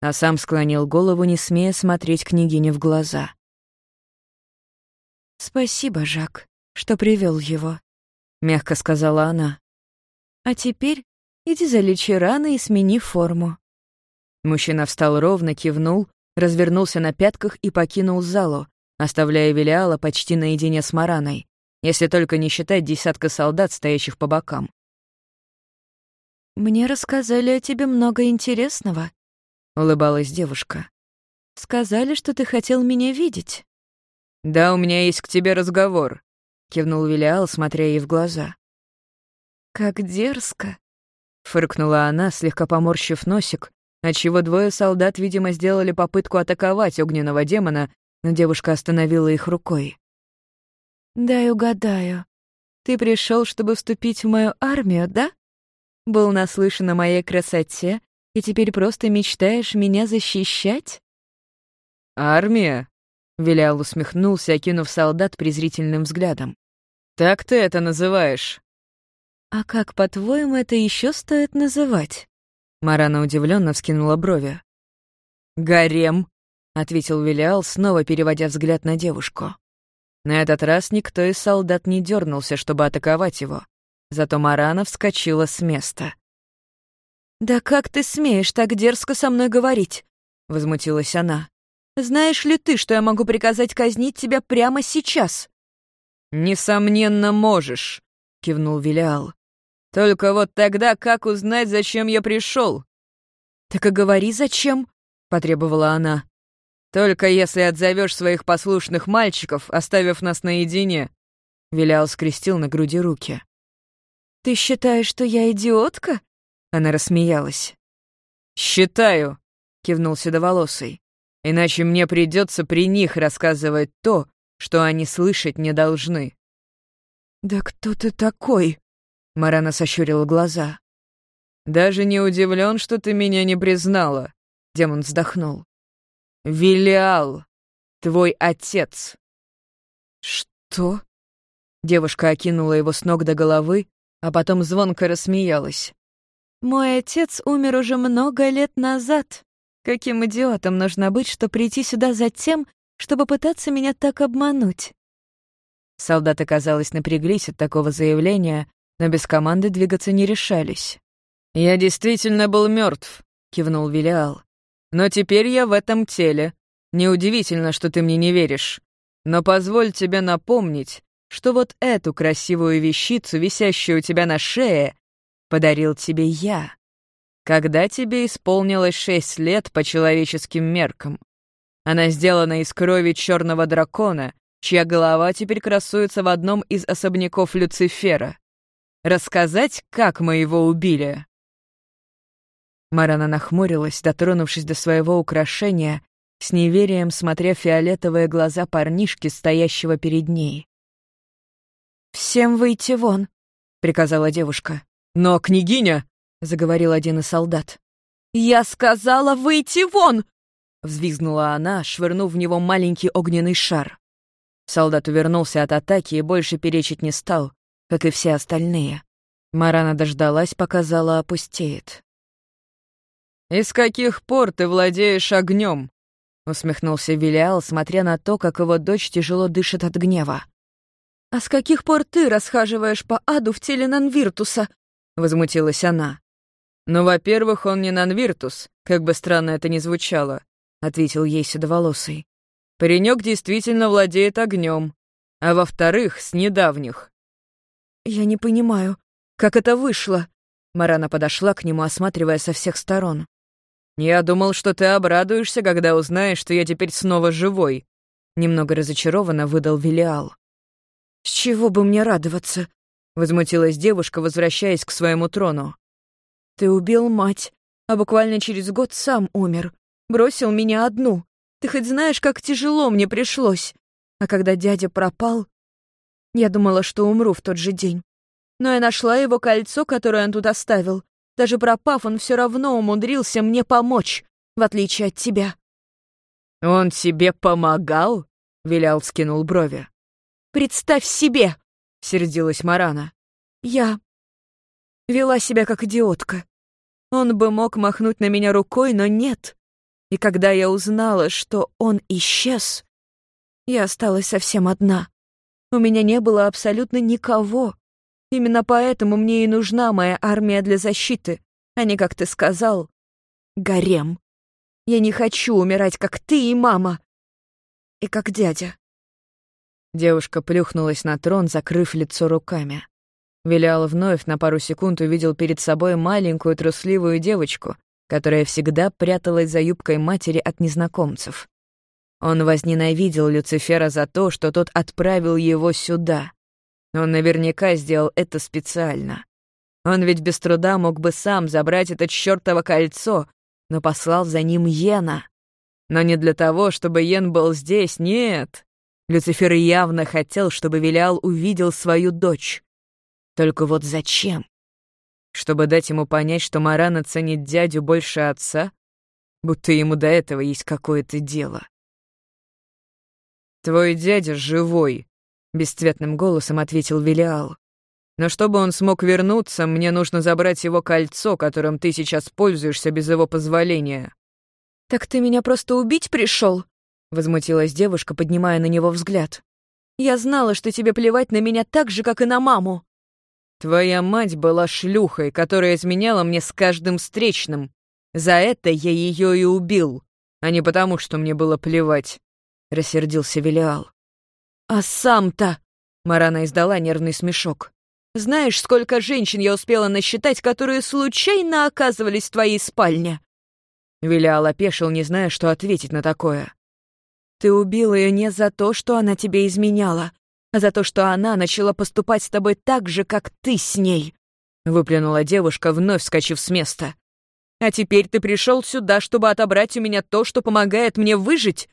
а сам склонил голову, не смея смотреть княгине в глаза. «Спасибо, Жак, что привел его», — мягко сказала она. «А теперь иди залечи раны и смени форму». Мужчина встал ровно, кивнул, развернулся на пятках и покинул залу, оставляя Велиала почти наедине с Мараной, если только не считать десятка солдат, стоящих по бокам. «Мне рассказали о тебе много интересного», — улыбалась девушка. «Сказали, что ты хотел меня видеть». «Да, у меня есть к тебе разговор», — кивнул Велиал, смотря ей в глаза. «Как дерзко», — фыркнула она, слегка поморщив носик, отчего двое солдат, видимо, сделали попытку атаковать огненного демона, но девушка остановила их рукой. «Дай угадаю. Ты пришел, чтобы вступить в мою армию, да? Был наслышан о моей красоте и теперь просто мечтаешь меня защищать?» «Армия?» — Вилял усмехнулся, окинув солдат презрительным взглядом. «Так ты это называешь?» «А как, по-твоему, это еще стоит называть?» Марана удивленно вскинула брови. «Гарем», — ответил Вилиал, снова переводя взгляд на девушку. На этот раз никто из солдат не дернулся, чтобы атаковать его. Зато Марана вскочила с места. «Да как ты смеешь так дерзко со мной говорить?» — возмутилась она. «Знаешь ли ты, что я могу приказать казнить тебя прямо сейчас?» «Несомненно, можешь», — кивнул Вилиал. «Только вот тогда как узнать, зачем я пришел? «Так и говори, зачем?» — потребовала она. «Только если отзовешь своих послушных мальчиков, оставив нас наедине», — Вилял скрестил на груди руки. «Ты считаешь, что я идиотка?» Она рассмеялась. «Считаю», — кивнул Седоволосый. «Иначе мне придется при них рассказывать то, что они слышать не должны». «Да кто ты такой?» — Марана сощурила глаза. «Даже не удивлен, что ты меня не признала», — демон вздохнул. «Вилиал, твой отец». «Что?» Девушка окинула его с ног до головы, а потом звонко рассмеялась. «Мой отец умер уже много лет назад. Каким идиотом нужно быть, чтобы прийти сюда за тем, чтобы пытаться меня так обмануть?» Солдаты, казалось, напряглись от такого заявления, но без команды двигаться не решались. «Я действительно был мертв, кивнул Вилиал. «Но теперь я в этом теле. Неудивительно, что ты мне не веришь. Но позволь тебе напомнить, что вот эту красивую вещицу, висящую у тебя на шее, подарил тебе я, когда тебе исполнилось шесть лет по человеческим меркам. Она сделана из крови черного дракона, чья голова теперь красуется в одном из особняков Люцифера. Рассказать, как мы его убили?» Марана нахмурилась, дотронувшись до своего украшения, с неверием смотря фиолетовые глаза парнишки, стоящего перед ней. «Всем выйти вон», — приказала девушка. «Но, княгиня!» — заговорил один из солдат. «Я сказала выйти вон!» — взвизгнула она, швырнув в него маленький огненный шар. Солдат увернулся от атаки и больше перечить не стал, как и все остальные. Марана дождалась, пока зала опустеет. «Из каких пор ты владеешь огнем? усмехнулся Вилиал, смотря на то, как его дочь тяжело дышит от гнева. «А с каких пор ты расхаживаешь по аду в теле Нанвиртуса?» — возмутилась она. «Ну, во-первых, он не Нанвиртус, как бы странно это ни звучало», — ответил ей седоволосый. Паренек действительно владеет огнем. А во-вторых, с недавних. «Я не понимаю, как это вышло?» Марана подошла к нему, осматривая со всех сторон. «Я думал, что ты обрадуешься, когда узнаешь, что я теперь снова живой», немного разочарованно выдал Велиал. «С чего бы мне радоваться?» — возмутилась девушка, возвращаясь к своему трону. «Ты убил мать, а буквально через год сам умер. Бросил меня одну. Ты хоть знаешь, как тяжело мне пришлось? А когда дядя пропал, я думала, что умру в тот же день. Но я нашла его кольцо, которое он тут оставил. Даже пропав, он все равно умудрился мне помочь, в отличие от тебя». «Он тебе помогал?» — Вилял скинул брови. «Представь себе!» — сердилась Марана. «Я вела себя как идиотка. Он бы мог махнуть на меня рукой, но нет. И когда я узнала, что он исчез, я осталась совсем одна. У меня не было абсолютно никого. Именно поэтому мне и нужна моя армия для защиты, а не, как ты сказал, гарем. Я не хочу умирать, как ты и мама. И как дядя. Девушка плюхнулась на трон, закрыв лицо руками. Вилял вновь на пару секунд увидел перед собой маленькую трусливую девочку, которая всегда пряталась за юбкой матери от незнакомцев. Он возненавидел Люцифера за то, что тот отправил его сюда. Он наверняка сделал это специально. Он ведь без труда мог бы сам забрать это чёртово кольцо, но послал за ним Йена. Но не для того, чтобы Йен был здесь, нет. Люцифер явно хотел, чтобы Вилиал увидел свою дочь. Только вот зачем? Чтобы дать ему понять, что Марана ценит дядю больше отца? Будто ему до этого есть какое-то дело. «Твой дядя живой», — бесцветным голосом ответил Велиал. «Но чтобы он смог вернуться, мне нужно забрать его кольцо, которым ты сейчас пользуешься без его позволения». «Так ты меня просто убить пришел? возмутилась девушка, поднимая на него взгляд. «Я знала, что тебе плевать на меня так же, как и на маму». «Твоя мать была шлюхой, которая изменяла мне с каждым встречным. За это я ее и убил, а не потому, что мне было плевать», — рассердился Велиал. «А сам-то...» — Марана издала нервный смешок. «Знаешь, сколько женщин я успела насчитать, которые случайно оказывались в твоей спальне?» Велиал опешил, не зная, что ответить на такое. «Ты убил ее не за то, что она тебе изменяла, а за то, что она начала поступать с тобой так же, как ты с ней», — выплюнула девушка, вновь вскочив с места. «А теперь ты пришел сюда, чтобы отобрать у меня то, что помогает мне выжить?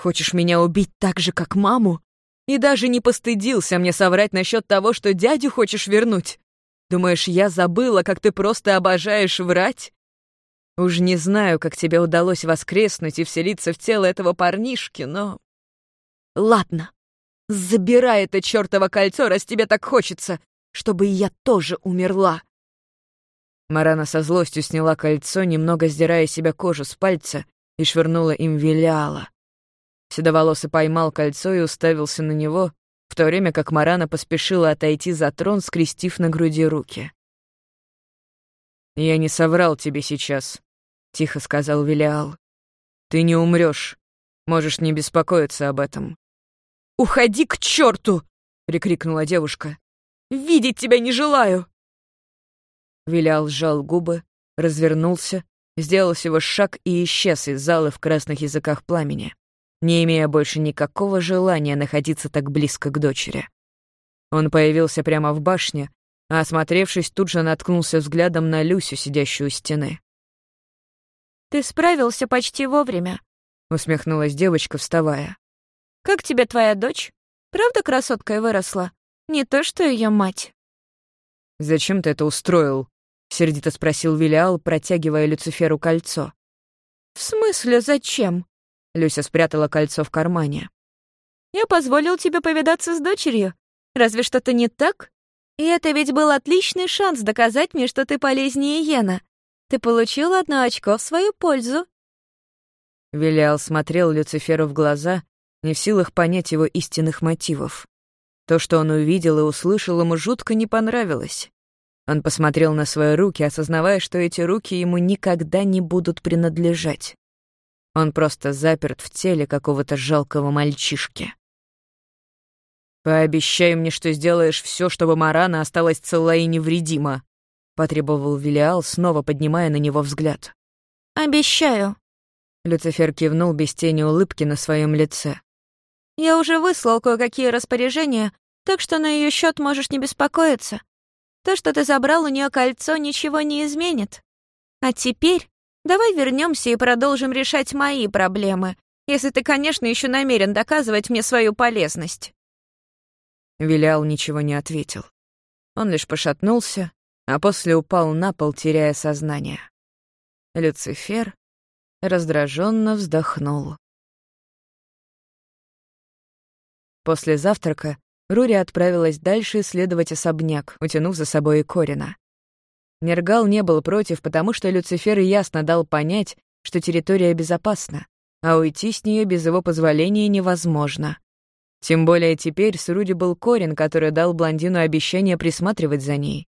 Хочешь меня убить так же, как маму? И даже не постыдился мне соврать насчет того, что дядю хочешь вернуть? Думаешь, я забыла, как ты просто обожаешь врать? Уж не знаю, как тебе удалось воскреснуть и вселиться в тело этого парнишки, но... Ладно, забирай это чёртово кольцо, раз тебе так хочется, чтобы и я тоже умерла. Марана со злостью сняла кольцо, немного сдирая себя кожу с пальца, и швырнула им Велиала. Седоволосый поймал кольцо и уставился на него, в то время как Марана поспешила отойти за трон, скрестив на груди руки. «Я не соврал тебе сейчас», — тихо сказал Велиал. «Ты не умрёшь. Можешь не беспокоиться об этом». «Уходи к чёрту!» — прикрикнула девушка. «Видеть тебя не желаю!» Вилял сжал губы, развернулся, сделал всего шаг и исчез из зала в красных языках пламени, не имея больше никакого желания находиться так близко к дочери. Он появился прямо в башне, а, осмотревшись, тут же наткнулся взглядом на Люсю, сидящую у стены. «Ты справился почти вовремя», — усмехнулась девочка, вставая. «Как тебе твоя дочь? Правда красоткой выросла? Не то, что ее мать». «Зачем ты это устроил?» — сердито спросил Вилиал, протягивая Люциферу кольцо. «В смысле, зачем?» — Люся спрятала кольцо в кармане. «Я позволил тебе повидаться с дочерью. Разве что-то не так? И это ведь был отличный шанс доказать мне, что ты полезнее Йена. Ты получил одно очко в свою пользу». Вилиал смотрел Люциферу в глаза, не в силах понять его истинных мотивов. То, что он увидел и услышал, ему жутко не понравилось. Он посмотрел на свои руки, осознавая, что эти руки ему никогда не будут принадлежать. Он просто заперт в теле какого-то жалкого мальчишки. «Пообещай мне, что сделаешь все, чтобы Марана осталась цела и невредима», потребовал Велиал, снова поднимая на него взгляд. «Обещаю». Люцифер кивнул без тени улыбки на своем лице. «Я уже выслал кое-какие распоряжения, так что на ее счет можешь не беспокоиться. То, что ты забрал у нее кольцо, ничего не изменит. А теперь давай вернемся и продолжим решать мои проблемы, если ты, конечно, еще намерен доказывать мне свою полезность». Вилял ничего не ответил. Он лишь пошатнулся, а после упал на пол, теряя сознание. Люцифер раздраженно вздохнул. После завтрака Рури отправилась дальше исследовать особняк, утянув за собой и Корина. Нергал не был против, потому что Люцифер ясно дал понять, что территория безопасна, а уйти с нее без его позволения невозможно. Тем более теперь с Руди был Корин, который дал блондину обещание присматривать за ней.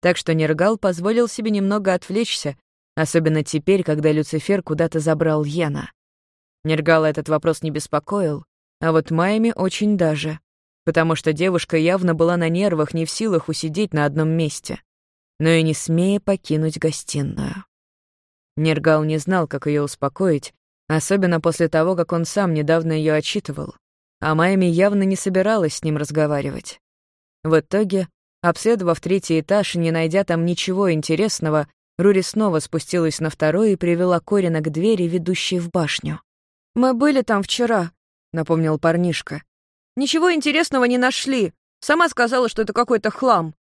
Так что Нергал позволил себе немного отвлечься, особенно теперь, когда Люцифер куда-то забрал Йена. Нергала этот вопрос не беспокоил, а вот Майами очень даже, потому что девушка явно была на нервах, не в силах усидеть на одном месте, но и не смея покинуть гостиную. Нергал не знал, как ее успокоить, особенно после того, как он сам недавно ее отчитывал, а Майами явно не собиралась с ним разговаривать. В итоге Обследовав третий этаж и не найдя там ничего интересного, Рури снова спустилась на второй и привела Корина к двери, ведущей в башню. «Мы были там вчера», — напомнил парнишка. «Ничего интересного не нашли. Сама сказала, что это какой-то хлам».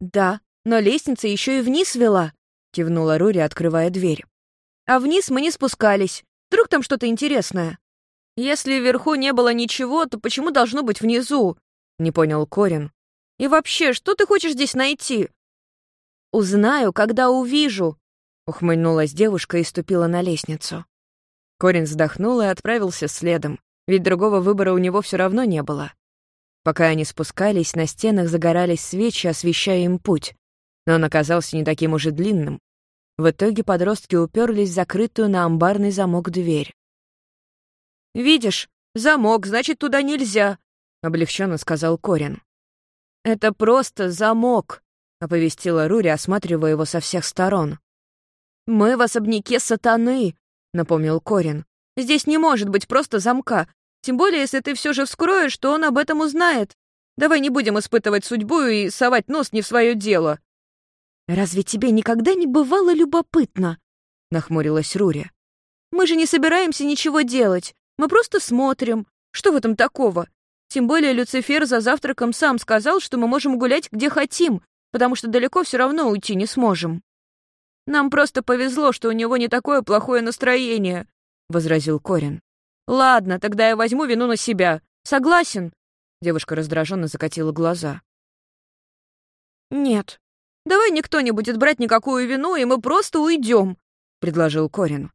«Да, но лестница еще и вниз вела», — кивнула Рури, открывая дверь. «А вниз мы не спускались. Вдруг там что-то интересное?» «Если вверху не было ничего, то почему должно быть внизу?» — не понял Корин. «И вообще, что ты хочешь здесь найти?» «Узнаю, когда увижу», — ухмыльнулась девушка и ступила на лестницу. Корин вздохнул и отправился следом, ведь другого выбора у него все равно не было. Пока они спускались, на стенах загорались свечи, освещая им путь, но он оказался не таким уже длинным. В итоге подростки уперлись в закрытую на амбарный замок дверь. «Видишь, замок, значит, туда нельзя», — облегченно сказал Корин. «Это просто замок», — оповестила Рури, осматривая его со всех сторон. «Мы в особняке сатаны», — напомнил Корин. «Здесь не может быть просто замка, тем более, если ты все же вскроешь, что он об этом узнает. Давай не будем испытывать судьбу и совать нос не в свое дело». «Разве тебе никогда не бывало любопытно?» — нахмурилась Рури. «Мы же не собираемся ничего делать. Мы просто смотрим. Что в этом такого? Тем более Люцифер за завтраком сам сказал, что мы можем гулять где хотим, потому что далеко все равно уйти не сможем». «Нам просто повезло, что у него не такое плохое настроение», — возразил Корин. «Ладно, тогда я возьму вину на себя. Согласен?» Девушка раздраженно закатила глаза. «Нет, Давай никто не будет брать никакую вину, и мы просто уйдем», — предложил Корин.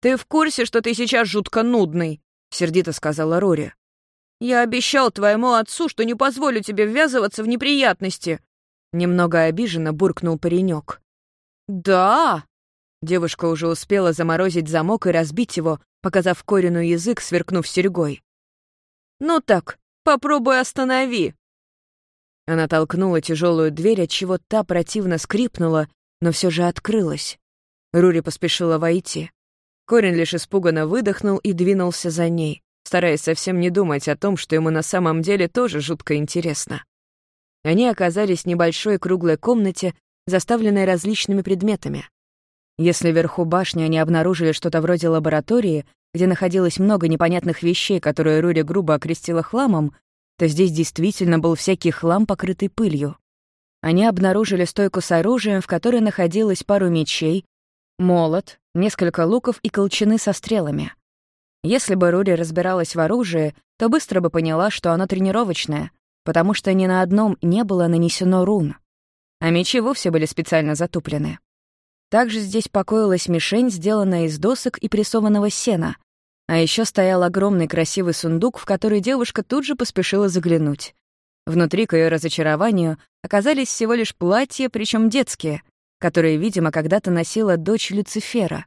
«Ты в курсе, что ты сейчас жутко нудный?» — сердито сказала Рори. «Я обещал твоему отцу, что не позволю тебе ввязываться в неприятности», — немного обиженно буркнул паренек. «Да!» Девушка уже успела заморозить замок и разбить его, показав Корину язык, сверкнув серьгой. «Ну так, попробуй останови», она толкнула тяжелую дверь, от чего та противно скрипнула, но все же открылась. Рури поспешила войти. Корин лишь испуганно выдохнул и двинулся за ней, стараясь совсем не думать о том, что ему на самом деле тоже жутко интересно. Они оказались в небольшой круглой комнате, заставленной различными предметами. Если вверху башни они обнаружили что-то вроде лаборатории, где находилось много непонятных вещей, которые Рури грубо окрестила хламом, то здесь действительно был всякий хлам, покрытый пылью. Они обнаружили стойку с оружием, в которой находилось пару мечей, молот, несколько луков и колчаны со стрелами. Если бы Рури разбиралась в оружии, то быстро бы поняла, что оно тренировочное, потому что ни на одном не было нанесено рун. А мечи вовсе были специально затуплены. Также здесь покоилась мишень, сделанная из досок и прессованного сена, а еще стоял огромный красивый сундук, в который девушка тут же поспешила заглянуть. Внутри, к ее разочарованию, оказались всего лишь платья, причем детские, которые, видимо, когда-то носила дочь Люцифера,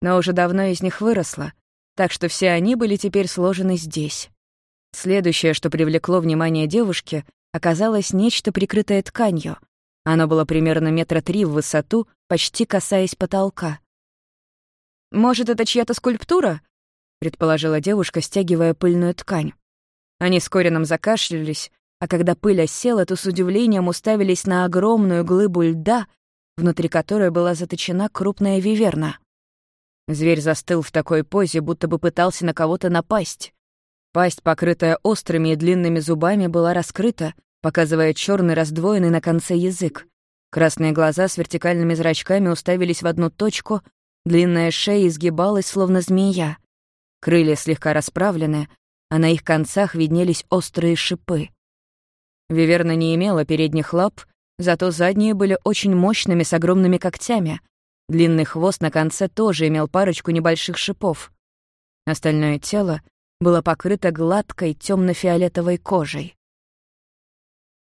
но уже давно из них выросла, так что все они были теперь сложены здесь. Следующее, что привлекло внимание девушки, оказалось нечто прикрытое тканью. Оно было примерно метра три в высоту, почти касаясь потолка. «Может, это чья-то скульптура?» Предположила девушка, стягивая пыльную ткань. Они с Корином закашлялись, а когда пыль осела, то с удивлением уставились на огромную глыбу льда, внутри которой была заточена крупная виверна. Зверь застыл в такой позе, будто бы пытался на кого-то напасть. Пасть, покрытая острыми и длинными зубами, была раскрыта, показывая черный раздвоенный на конце язык. Красные глаза с вертикальными зрачками уставились в одну точку, длинная шея изгибалась, словно змея. Крылья слегка расправлены, а на их концах виднелись острые шипы. Виверна не имела передних лап, зато задние были очень мощными с огромными когтями. Длинный хвост на конце тоже имел парочку небольших шипов. Остальное тело было покрыто гладкой темно фиолетовой кожей.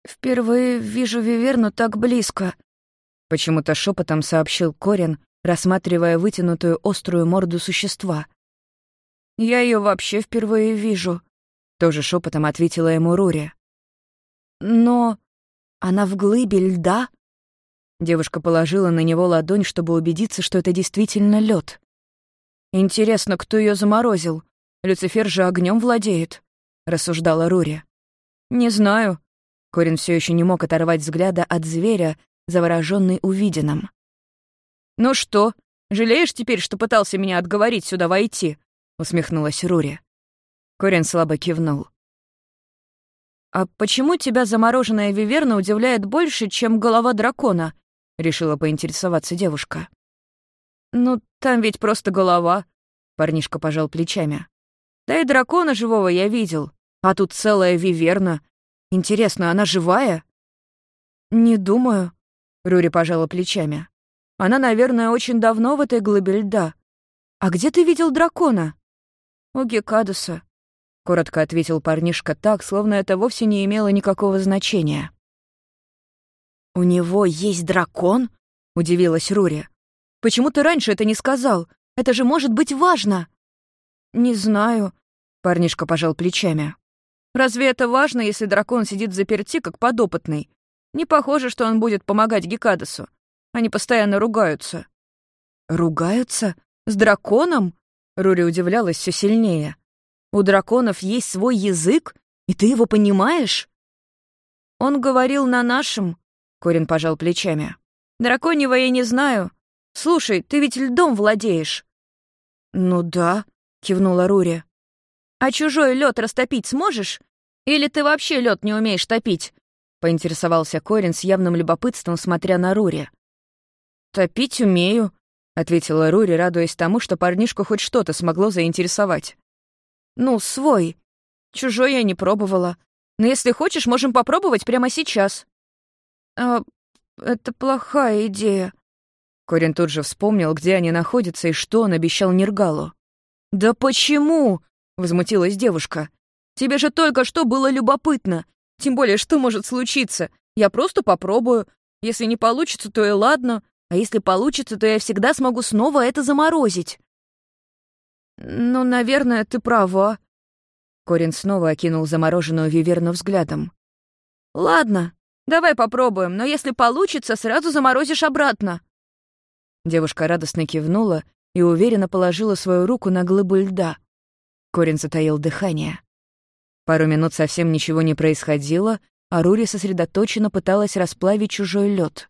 «Впервые вижу Виверну так близко», — почему-то шепотом сообщил Корин, рассматривая вытянутую острую морду существа. Я ее вообще впервые вижу», — тоже шепотом ответила ему Рури. «Но она в глыбе льда?» Девушка положила на него ладонь, чтобы убедиться, что это действительно лед. «Интересно, кто ее заморозил? Люцифер же огнем владеет», — рассуждала Рури. «Не знаю». Корин все еще не мог оторвать взгляда от зверя, завороженный увиденным. «Ну что, жалеешь теперь, что пытался меня отговорить сюда войти?» — усмехнулась Рури. Корин слабо кивнул. «А почему тебя замороженная виверна удивляет больше, чем голова дракона?» — решила поинтересоваться девушка. «Ну, там ведь просто голова», — парнишка пожал плечами. «Да и дракона живого я видел, а тут целая виверна. Интересно, она живая?» «Не думаю», — Рури пожала плечами. «Она, наверное, очень давно в этой глыбе льда. А где ты видел дракона?» «У Гекадуса», — коротко ответил парнишка так, словно это вовсе не имело никакого значения. «У него есть дракон?» — удивилась Рури. «Почему ты раньше это не сказал? Это же может быть важно!» «Не знаю», — парнишка пожал плечами. «Разве это важно, если дракон сидит заперти, как подопытный? Не похоже, что он будет помогать Гекадасу. Они постоянно ругаются». «Ругаются? С драконом?» Рури удивлялась все сильнее. У драконов есть свой язык, и ты его понимаешь?» «Он говорил на нашем», — Корин пожал плечами. «Драконьего я не знаю. Слушай, ты ведь льдом владеешь». «Ну да», — кивнула Рури. «А чужой лед растопить сможешь? Или ты вообще лед не умеешь топить?» — поинтересовался Корин с явным любопытством, смотря на Рури. «Топить умею», — ответила Рури, радуясь тому, что парнишку хоть что-то смогло заинтересовать. Ну, свой. Чужой я не пробовала. Но если хочешь, можем попробовать прямо сейчас. А, это плохая идея. Корин тут же вспомнил, где они находятся и что он обещал Нергалу. «Да почему?» — возмутилась девушка. «Тебе же только что было любопытно. Тем более, что может случиться? Я просто попробую. Если не получится, то и ладно. А если получится, то я всегда смогу снова это заморозить». «Ну, наверное, ты права». Корин снова окинул замороженную виверну взглядом. «Ладно, давай попробуем, но если получится, сразу заморозишь обратно». Девушка радостно кивнула и уверенно положила свою руку на глыбу льда. Корин затаил дыхание. Пару минут совсем ничего не происходило, а Рури сосредоточенно пыталась расплавить чужой лед.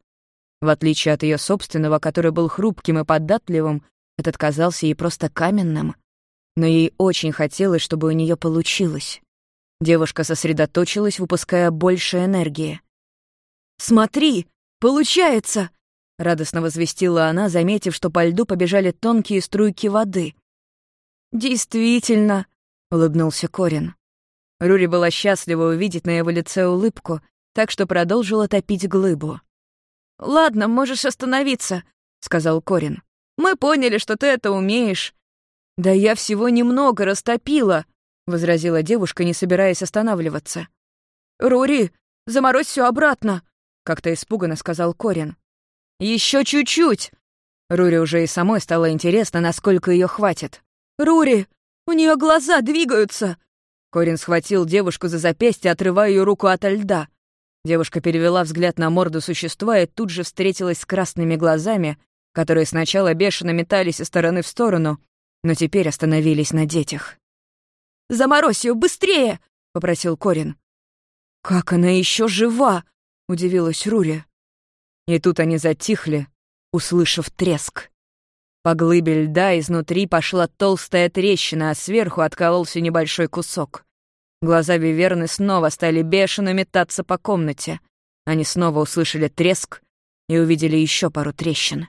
В отличие от ее собственного, который был хрупким и податливым, этот казался ей просто каменным. Но ей очень хотелось, чтобы у нее получилось. Девушка сосредоточилась, выпуская больше энергии. «Смотри, получается!» — радостно возвестила она, заметив, что по льду побежали тонкие струйки воды. «Действительно!» — улыбнулся Корин. Рури была счастлива увидеть на его лице улыбку, так что продолжила топить глыбу. «Ладно, можешь остановиться», — сказал Корин. Мы поняли, что ты это умеешь». «Да я всего немного растопила», — возразила девушка, не собираясь останавливаться. «Рури, заморозь все обратно», — как-то испуганно сказал Корин. Еще чуть-чуть!» Рури уже и самой стало интересно, насколько ее хватит. «Рури, у нее глаза двигаются!» Корин схватил девушку за запястье, отрывая ее руку ото льда. Девушка перевела взгляд на морду существа и тут же встретилась с красными глазами, которые сначала бешено метались из стороны в сторону, но теперь остановились на детях. «Заморозь ее быстрее!» — попросил Корин. «Как она еще жива?» — удивилась Рури. И тут они затихли, услышав треск. По глыбе льда изнутри пошла толстая трещина, а сверху откололся небольшой кусок. Глаза Виверны снова стали бешено метаться по комнате. Они снова услышали треск и увидели еще пару трещин.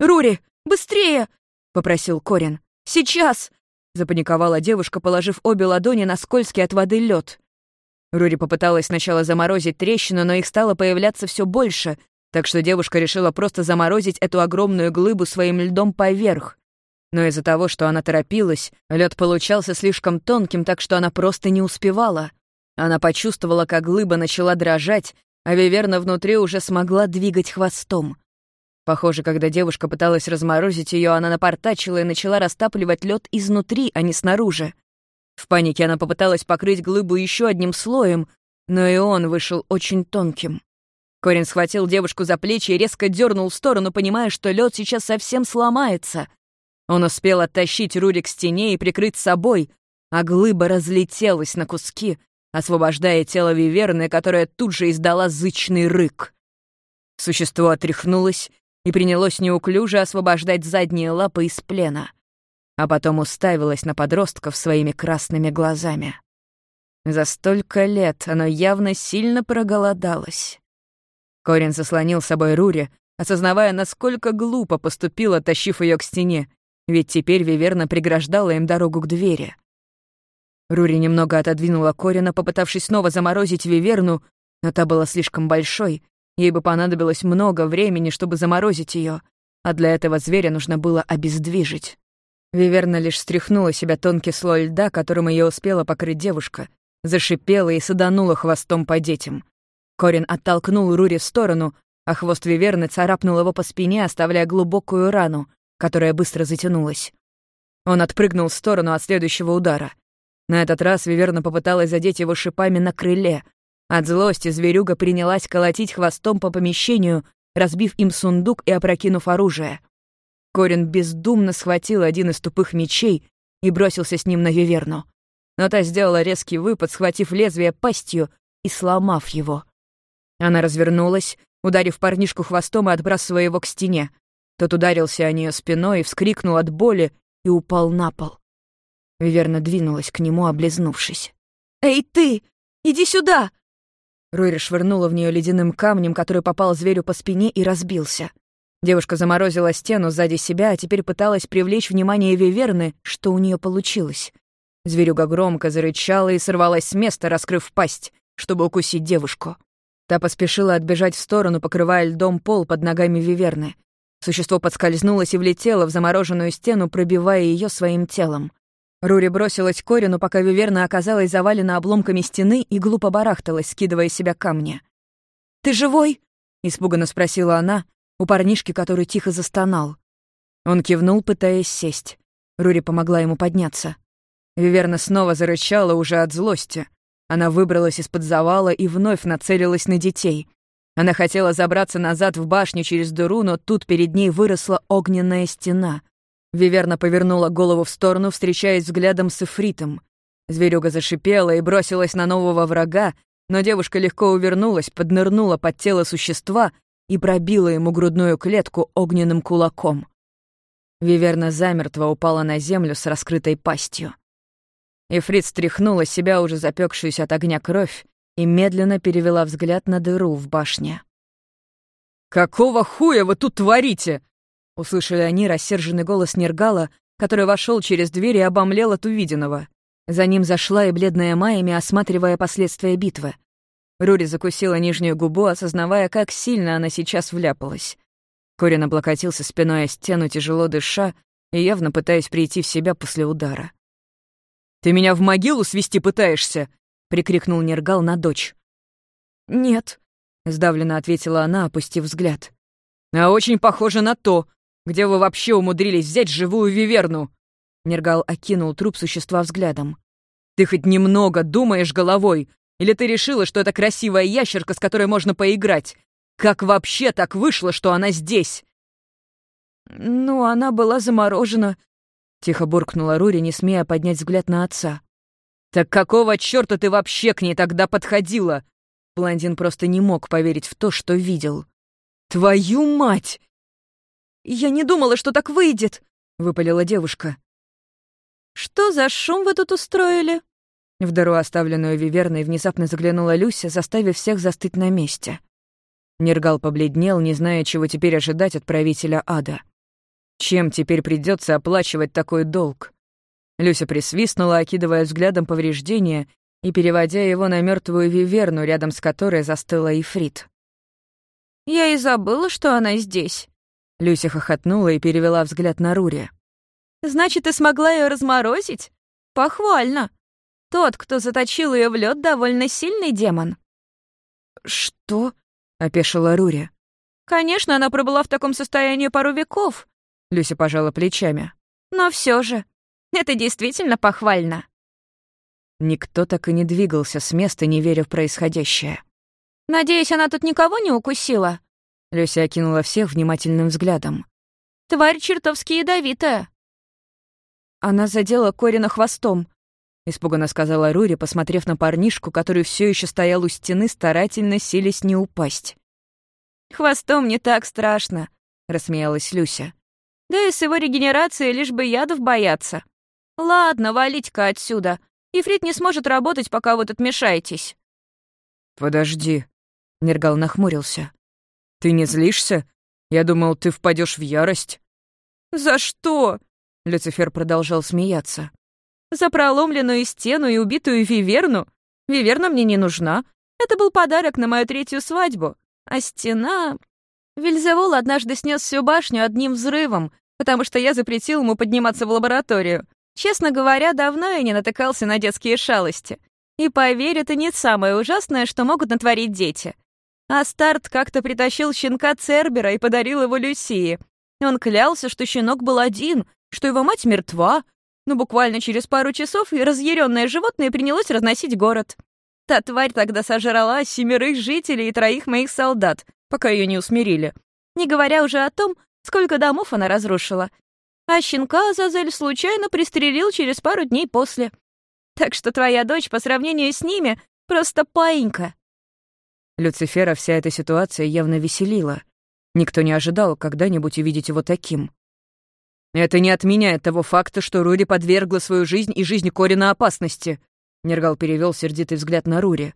«Рури, быстрее!» — попросил Корин. «Сейчас!» — запаниковала девушка, положив обе ладони на скользкий от воды лед. Рури попыталась сначала заморозить трещину, но их стало появляться все больше, так что девушка решила просто заморозить эту огромную глыбу своим льдом поверх. Но из-за того, что она торопилась, лед получался слишком тонким, так что она просто не успевала. Она почувствовала, как глыба начала дрожать, а Виверна внутри уже смогла двигать хвостом. Похоже, когда девушка пыталась разморозить ее, она напортачила и начала растапливать лед изнутри, а не снаружи. В панике она попыталась покрыть глыбу еще одним слоем, но и он вышел очень тонким. Корин схватил девушку за плечи и резко дернул в сторону, понимая, что лед сейчас совсем сломается. Он успел оттащить Рури к стене и прикрыть собой, а глыба разлетелась на куски, освобождая тело Виверны, которая тут же издала зычный рык. Существо отряхнулось и принялось неуклюже освобождать задние лапы из плена, а потом уставилась на подростков своими красными глазами. За столько лет оно явно сильно проголодалось. Корин заслонил собой Рури, осознавая, насколько глупо поступила, тащив ее к стене, ведь теперь Виверна преграждала им дорогу к двери. Рури немного отодвинула Корина, попытавшись снова заморозить Виверну, но та была слишком большой, ей бы понадобилось много времени, чтобы заморозить ее, а для этого зверя нужно было обездвижить. Виверна лишь стряхнула себя тонкий слой льда, которым ее успела покрыть девушка, зашипела и саданула хвостом по детям. Корин оттолкнул Рури в сторону, а хвост Виверны царапнул его по спине, оставляя глубокую рану, которая быстро затянулась. Он отпрыгнул в сторону от следующего удара. На этот раз Виверна попыталась задеть его шипами на крыле. От злости зверюга принялась колотить хвостом по помещению, разбив им сундук и опрокинув оружие. Корин бездумно схватил один из тупых мечей и бросился с ним на Виверну. Но та сделала резкий выпад, схватив лезвие пастью и сломав его. Она развернулась, ударив парнишку хвостом и отбрасывая его к стене. Тот ударился о нее спиной и вскрикнул от боли и упал на пол. Виверна двинулась к нему, облизнувшись. «Эй, ты! Иди сюда!» Ройри швырнула в нее ледяным камнем, который попал зверю по спине и разбился. Девушка заморозила стену сзади себя, а теперь пыталась привлечь внимание Виверны, что у нее получилось. Зверюга громко зарычала и сорвалась с места, раскрыв пасть, чтобы укусить девушку. Та поспешила отбежать в сторону, покрывая льдом пол под ногами Виверны. Существо подскользнулось и влетело в замороженную стену, пробивая ее своим телом. Рури бросилась к Корину, пока Виверна оказалась завалена обломками стены и глупо барахталась, скидывая себя камни. «Ты живой?» — испуганно спросила она у парнишки, который тихо застонал. Он кивнул, пытаясь сесть. Рури помогла ему подняться. Виверна снова зарычала уже от злости. Она выбралась из-под завала и вновь нацелилась на детей. Она хотела забраться назад в башню через дыру, но тут перед ней выросла огненная стена — Виверна повернула голову в сторону, встречаясь взглядом с Эфритом. Зверюга зашипела и бросилась на нового врага, но девушка легко увернулась, поднырнула под тело существа и пробила ему грудную клетку огненным кулаком. Виверна замертво упала на землю с раскрытой пастью. Эфрит стряхнула себя уже запекшуюся от огня кровь и медленно перевела взгляд на дыру в башне. «Какого хуя вы тут творите?» Услышали они рассерженный голос Нергала, который вошел через дверь и обомлел от увиденного. За ним зашла и бледная Майями, осматривая последствия битвы. Рури закусила нижнюю губу, осознавая, как сильно она сейчас вляпалась. Корин облокотился спиной о стену, тяжело дыша, и явно пытаясь прийти в себя после удара. «Ты меня в могилу свести пытаешься?» — прикрикнул Нергал на дочь. «Нет», — сдавленно ответила она, опустив взгляд. «А очень похоже на то», где вы вообще умудрились взять живую виверну?» Нергал окинул труп существа взглядом. «Ты хоть немного думаешь головой? Или ты решила, что это красивая ящерка, с которой можно поиграть? Как вообще так вышло, что она здесь?» «Ну, она была заморожена», — тихо буркнула Рури, не смея поднять взгляд на отца. «Так какого чёрта ты вообще к ней тогда подходила?» Блондин просто не мог поверить в то, что видел. «Твою мать!» «Я не думала, что так выйдет», — выпалила девушка. «Что за шум вы тут устроили?» В дыру, оставленную Виверной, внезапно заглянула Люся, заставив всех застыть на месте. Нергал побледнел, не зная, чего теперь ожидать от правителя ада. Чем теперь придется оплачивать такой долг? Люся присвистнула, окидывая взглядом повреждения и переводя его на мертвую Виверну, рядом с которой застыла Ифрит. «Я и забыла, что она здесь», Люся хохотнула и перевела взгляд на Рури. «Значит, ты смогла ее разморозить? Похвально. Тот, кто заточил ее в лед, довольно сильный демон». «Что?» — опешила Рури. «Конечно, она пробыла в таком состоянии пару веков», — Люся пожала плечами. «Но все же, это действительно похвально». Никто так и не двигался с места, не веря в происходящее. «Надеюсь, она тут никого не укусила?» Люся окинула всех внимательным взглядом. «Тварь чертовски ядовитая!» «Она задела Корина хвостом», — испуганно сказала Рури, посмотрев на парнишку, который все еще стоял у стены, старательно селись не упасть. «Хвостом не так страшно», — рассмеялась Люся. «Да и с его регенерацией лишь бы ядов бояться. Ладно, валить-ка отсюда, Ифрит не сможет работать, пока вы тут мешаетесь». «Подожди», — Нергал нахмурился. «Ты не злишься? Я думал, ты впадешь в ярость». «За что?» — Люцифер продолжал смеяться. «За проломленную стену и убитую Виверну? Виверна мне не нужна. Это был подарок на мою третью свадьбу. А стена... Вильзевол однажды снес всю башню одним взрывом, потому что я запретил ему подниматься в лабораторию. Честно говоря, давно я не натыкался на детские шалости. И поверь, это не самое ужасное, что могут натворить дети. А Старт как-то притащил щенка Цербера и подарил его Люсии. Он клялся, что щенок был один, что его мать мертва. Но буквально через пару часов разъяренное животное принялось разносить город. Та тварь тогда сожрала семерых жителей и троих моих солдат, пока ее не усмирили. Не говоря уже о том, сколько домов она разрушила. А щенка Азазель случайно пристрелил через пару дней после. Так что твоя дочь по сравнению с ними просто паинька. Люцифера вся эта ситуация явно веселила. Никто не ожидал когда-нибудь увидеть его таким. «Это не отменяет того факта, что Рури подвергла свою жизнь и жизнь Корина опасности», — Нергал перевел сердитый взгляд на Рури.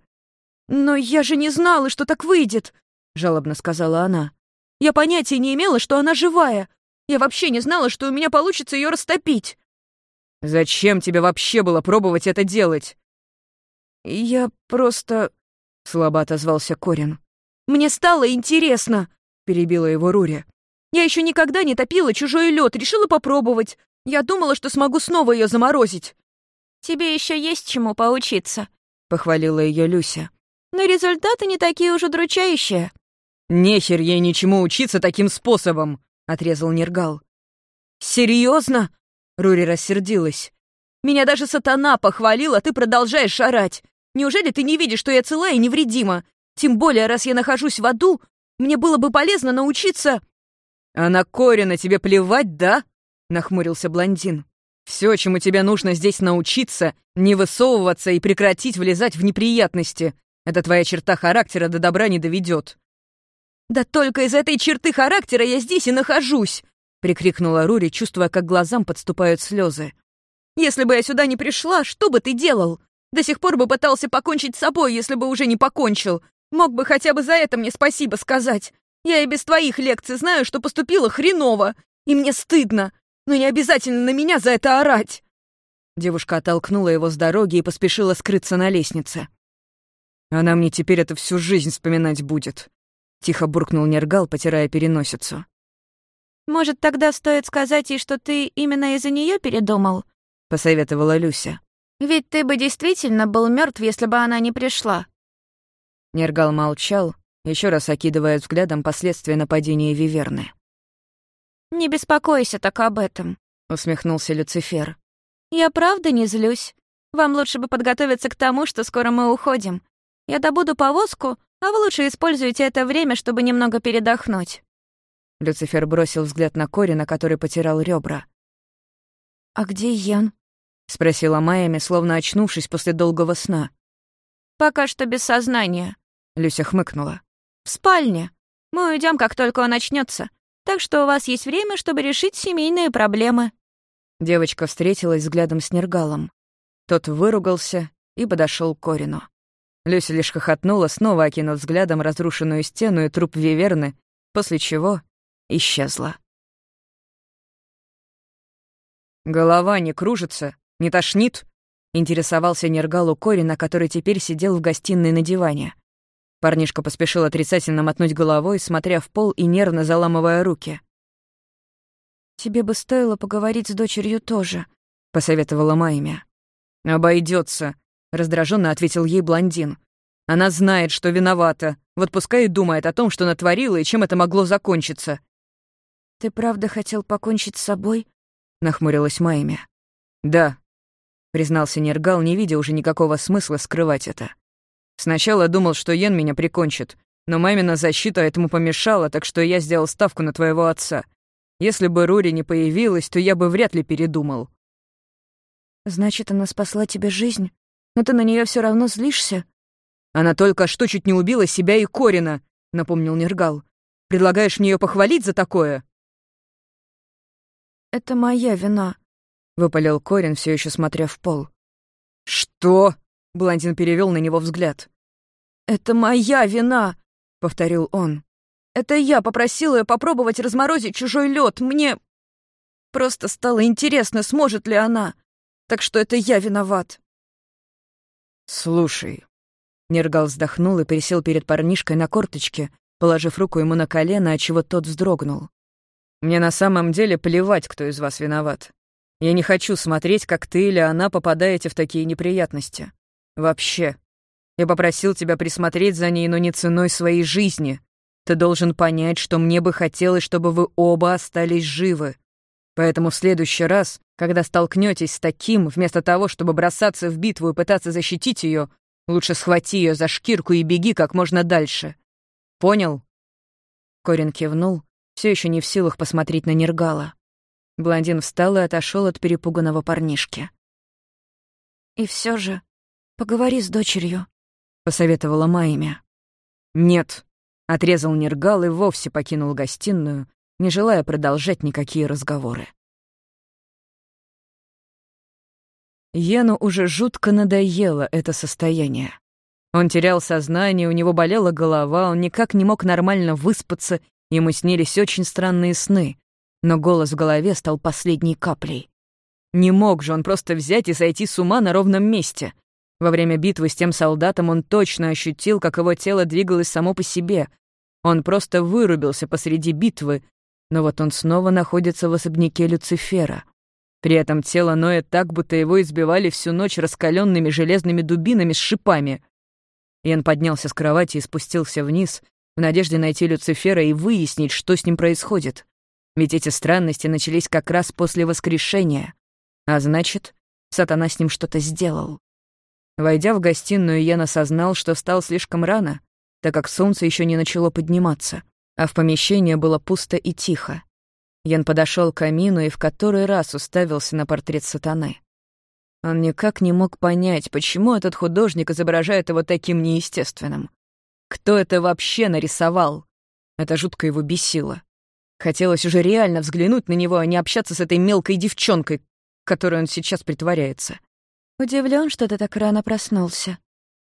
«Но я же не знала, что так выйдет», — жалобно сказала она. «Я понятия не имела, что она живая. Я вообще не знала, что у меня получится ее растопить». «Зачем тебе вообще было пробовать это делать?» «Я просто...» — слабо отозвался Корин. «Мне стало интересно», — перебила его Рури. «Я еще никогда не топила чужой лед, решила попробовать. Я думала, что смогу снова ее заморозить». «Тебе еще есть чему поучиться», — похвалила ее Люся. «Но результаты не такие уж удручающие». «Нехер ей ничему учиться таким способом», — отрезал Нергал. «Серьезно?» — Рури рассердилась. «Меня даже сатана похвалил, а ты продолжаешь шарать. Неужели ты не видишь, что я цела и невредима? Тем более, раз я нахожусь в аду, мне было бы полезно научиться...» «А на Корина тебе плевать, да?» — нахмурился блондин. «Все, чему тебе нужно здесь научиться, не высовываться и прекратить влезать в неприятности. Это твоя черта характера до добра не доведет. «Да только из этой черты характера я здесь и нахожусь!» — прикрикнула Рури, чувствуя, как глазам подступают слезы. «Если бы я сюда не пришла, что бы ты делал? До сих пор бы пытался покончить с собой, если бы уже не покончил. Мог бы хотя бы за это мне спасибо сказать. Я и без твоих лекций знаю, что поступила хреново, и мне стыдно, но не обязательно на меня за это орать». Девушка оттолкнула его с дороги и поспешила скрыться на лестнице. «Она мне теперь это всю жизнь вспоминать будет», — тихо буркнул Нергал, потирая переносицу. «Может, тогда стоит сказать ей, что ты именно из-за нее передумал?» — посоветовала Люся. Ведь ты бы действительно был мертв, если бы она не пришла». Нергал молчал, еще раз окидывая взглядом последствия нападения Виверны. «Не беспокойся так об этом», — усмехнулся Люцифер. «Я правда не злюсь. Вам лучше бы подготовиться к тому, что скоро мы уходим. Я добуду повозку, а вы лучше используйте это время, чтобы немного передохнуть». Люцифер бросил взгляд на Корина, который потирал ребра. «А где Ян?» — спросила Майами, словно очнувшись после долгого сна. «Пока что без сознания», — Люся хмыкнула. «В спальне. Мы уйдем, как только он очнется. Так что у вас есть время, чтобы решить семейные проблемы». Девочка встретилась взглядом с Нергалом. Тот выругался и подошел к Корину. Люся лишь хохотнула, снова окинув взглядом разрушенную стену и труп Виверны, после чего исчезла. «Голова не кружится?» Не тошнит?» — интересовался Нергалу Корина, который теперь сидел в гостиной на диване. Парнишка поспешил отрицательно мотнуть головой, смотря в пол и нервно заламывая руки. «Тебе бы стоило поговорить с дочерью тоже», — посоветовала Майя. Обойдется, раздраженно ответил ей блондин. «Она знает, что виновата. Вот пускай и думает о том, что натворила и чем это могло закончиться». «Ты правда хотел покончить с собой?» — нахмурилась Майя. «Да», признался Нергал, не видя уже никакого смысла скрывать это. «Сначала думал, что Йен меня прикончит, но мамина защита этому помешала, так что я сделал ставку на твоего отца. Если бы Рури не появилась, то я бы вряд ли передумал». «Значит, она спасла тебе жизнь? Но ты на нее все равно злишься?» «Она только что чуть не убила себя и Корина», — напомнил Нергал. «Предлагаешь мне ее похвалить за такое?» «Это моя вина», — выпалил Корин, все еще смотря в пол. «Что?» — блондин перевел на него взгляд. «Это моя вина», — повторил он. «Это я попросила ее попробовать разморозить чужой лед. Мне просто стало интересно, сможет ли она. Так что это я виноват». «Слушай». Нергал вздохнул и пересел перед парнишкой на корточке, положив руку ему на колено, отчего тот вздрогнул. «Мне на самом деле плевать, кто из вас виноват. Я не хочу смотреть, как ты или она попадаете в такие неприятности. Вообще. Я попросил тебя присмотреть за ней, но не ценой своей жизни. Ты должен понять, что мне бы хотелось, чтобы вы оба остались живы. Поэтому в следующий раз, когда столкнетесь с таким, вместо того, чтобы бросаться в битву и пытаться защитить ее, лучше схвати ее за шкирку и беги как можно дальше. Понял? Корин кивнул, все еще не в силах посмотреть на Нергала. Блондин встал и отошел от перепуганного парнишки. «И все же поговори с дочерью», — посоветовала Майя. «Нет», — отрезал Нергал и вовсе покинул гостиную, не желая продолжать никакие разговоры. Йену уже жутко надоело это состояние. Он терял сознание, у него болела голова, он никак не мог нормально выспаться, ему снились очень странные сны но голос в голове стал последней каплей. Не мог же он просто взять и сойти с ума на ровном месте. Во время битвы с тем солдатом он точно ощутил, как его тело двигалось само по себе. Он просто вырубился посреди битвы, но вот он снова находится в особняке Люцифера. При этом тело ноет так, будто его избивали всю ночь раскаленными железными дубинами с шипами. Ян поднялся с кровати и спустился вниз, в надежде найти Люцифера и выяснить, что с ним происходит. Ведь эти странности начались как раз после воскрешения. А значит, сатана с ним что-то сделал. Войдя в гостиную, Ян осознал, что встал слишком рано, так как солнце еще не начало подниматься, а в помещении было пусто и тихо. Ян подошел к камину и в который раз уставился на портрет сатаны. Он никак не мог понять, почему этот художник изображает его таким неестественным. Кто это вообще нарисовал? Это жутко его бесило. Хотелось уже реально взглянуть на него, а не общаться с этой мелкой девчонкой, которой он сейчас притворяется. Удивлен, что ты так рано проснулся.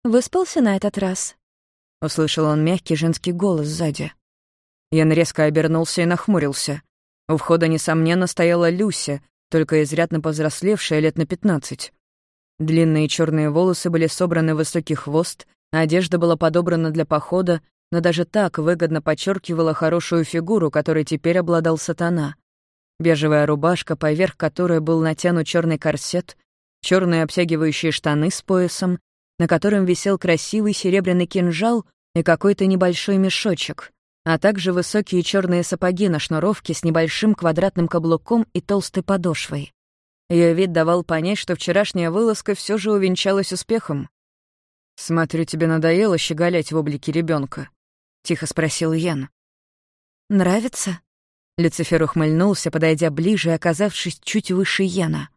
Выспался на этот раз?» Услышал он мягкий женский голос сзади. Ян резко обернулся и нахмурился. У входа, несомненно, стояла Люся, только изрядно повзрослевшая лет на пятнадцать. Длинные черные волосы были собраны в высокий хвост, одежда была подобрана для похода, но даже так выгодно подчеркивала хорошую фигуру, которой теперь обладал сатана. Бежевая рубашка, поверх которой был натянут черный корсет, черные обтягивающие штаны с поясом, на котором висел красивый серебряный кинжал и какой-то небольшой мешочек, а также высокие черные сапоги на шнуровке с небольшим квадратным каблуком и толстой подошвой. Ее вид давал понять, что вчерашняя вылазка все же увенчалась успехом. «Смотрю, тебе надоело щеголять в облике ребенка, тихо спросил Ян. «Нравится?» Люцифер ухмыльнулся, подойдя ближе и оказавшись чуть выше Яна.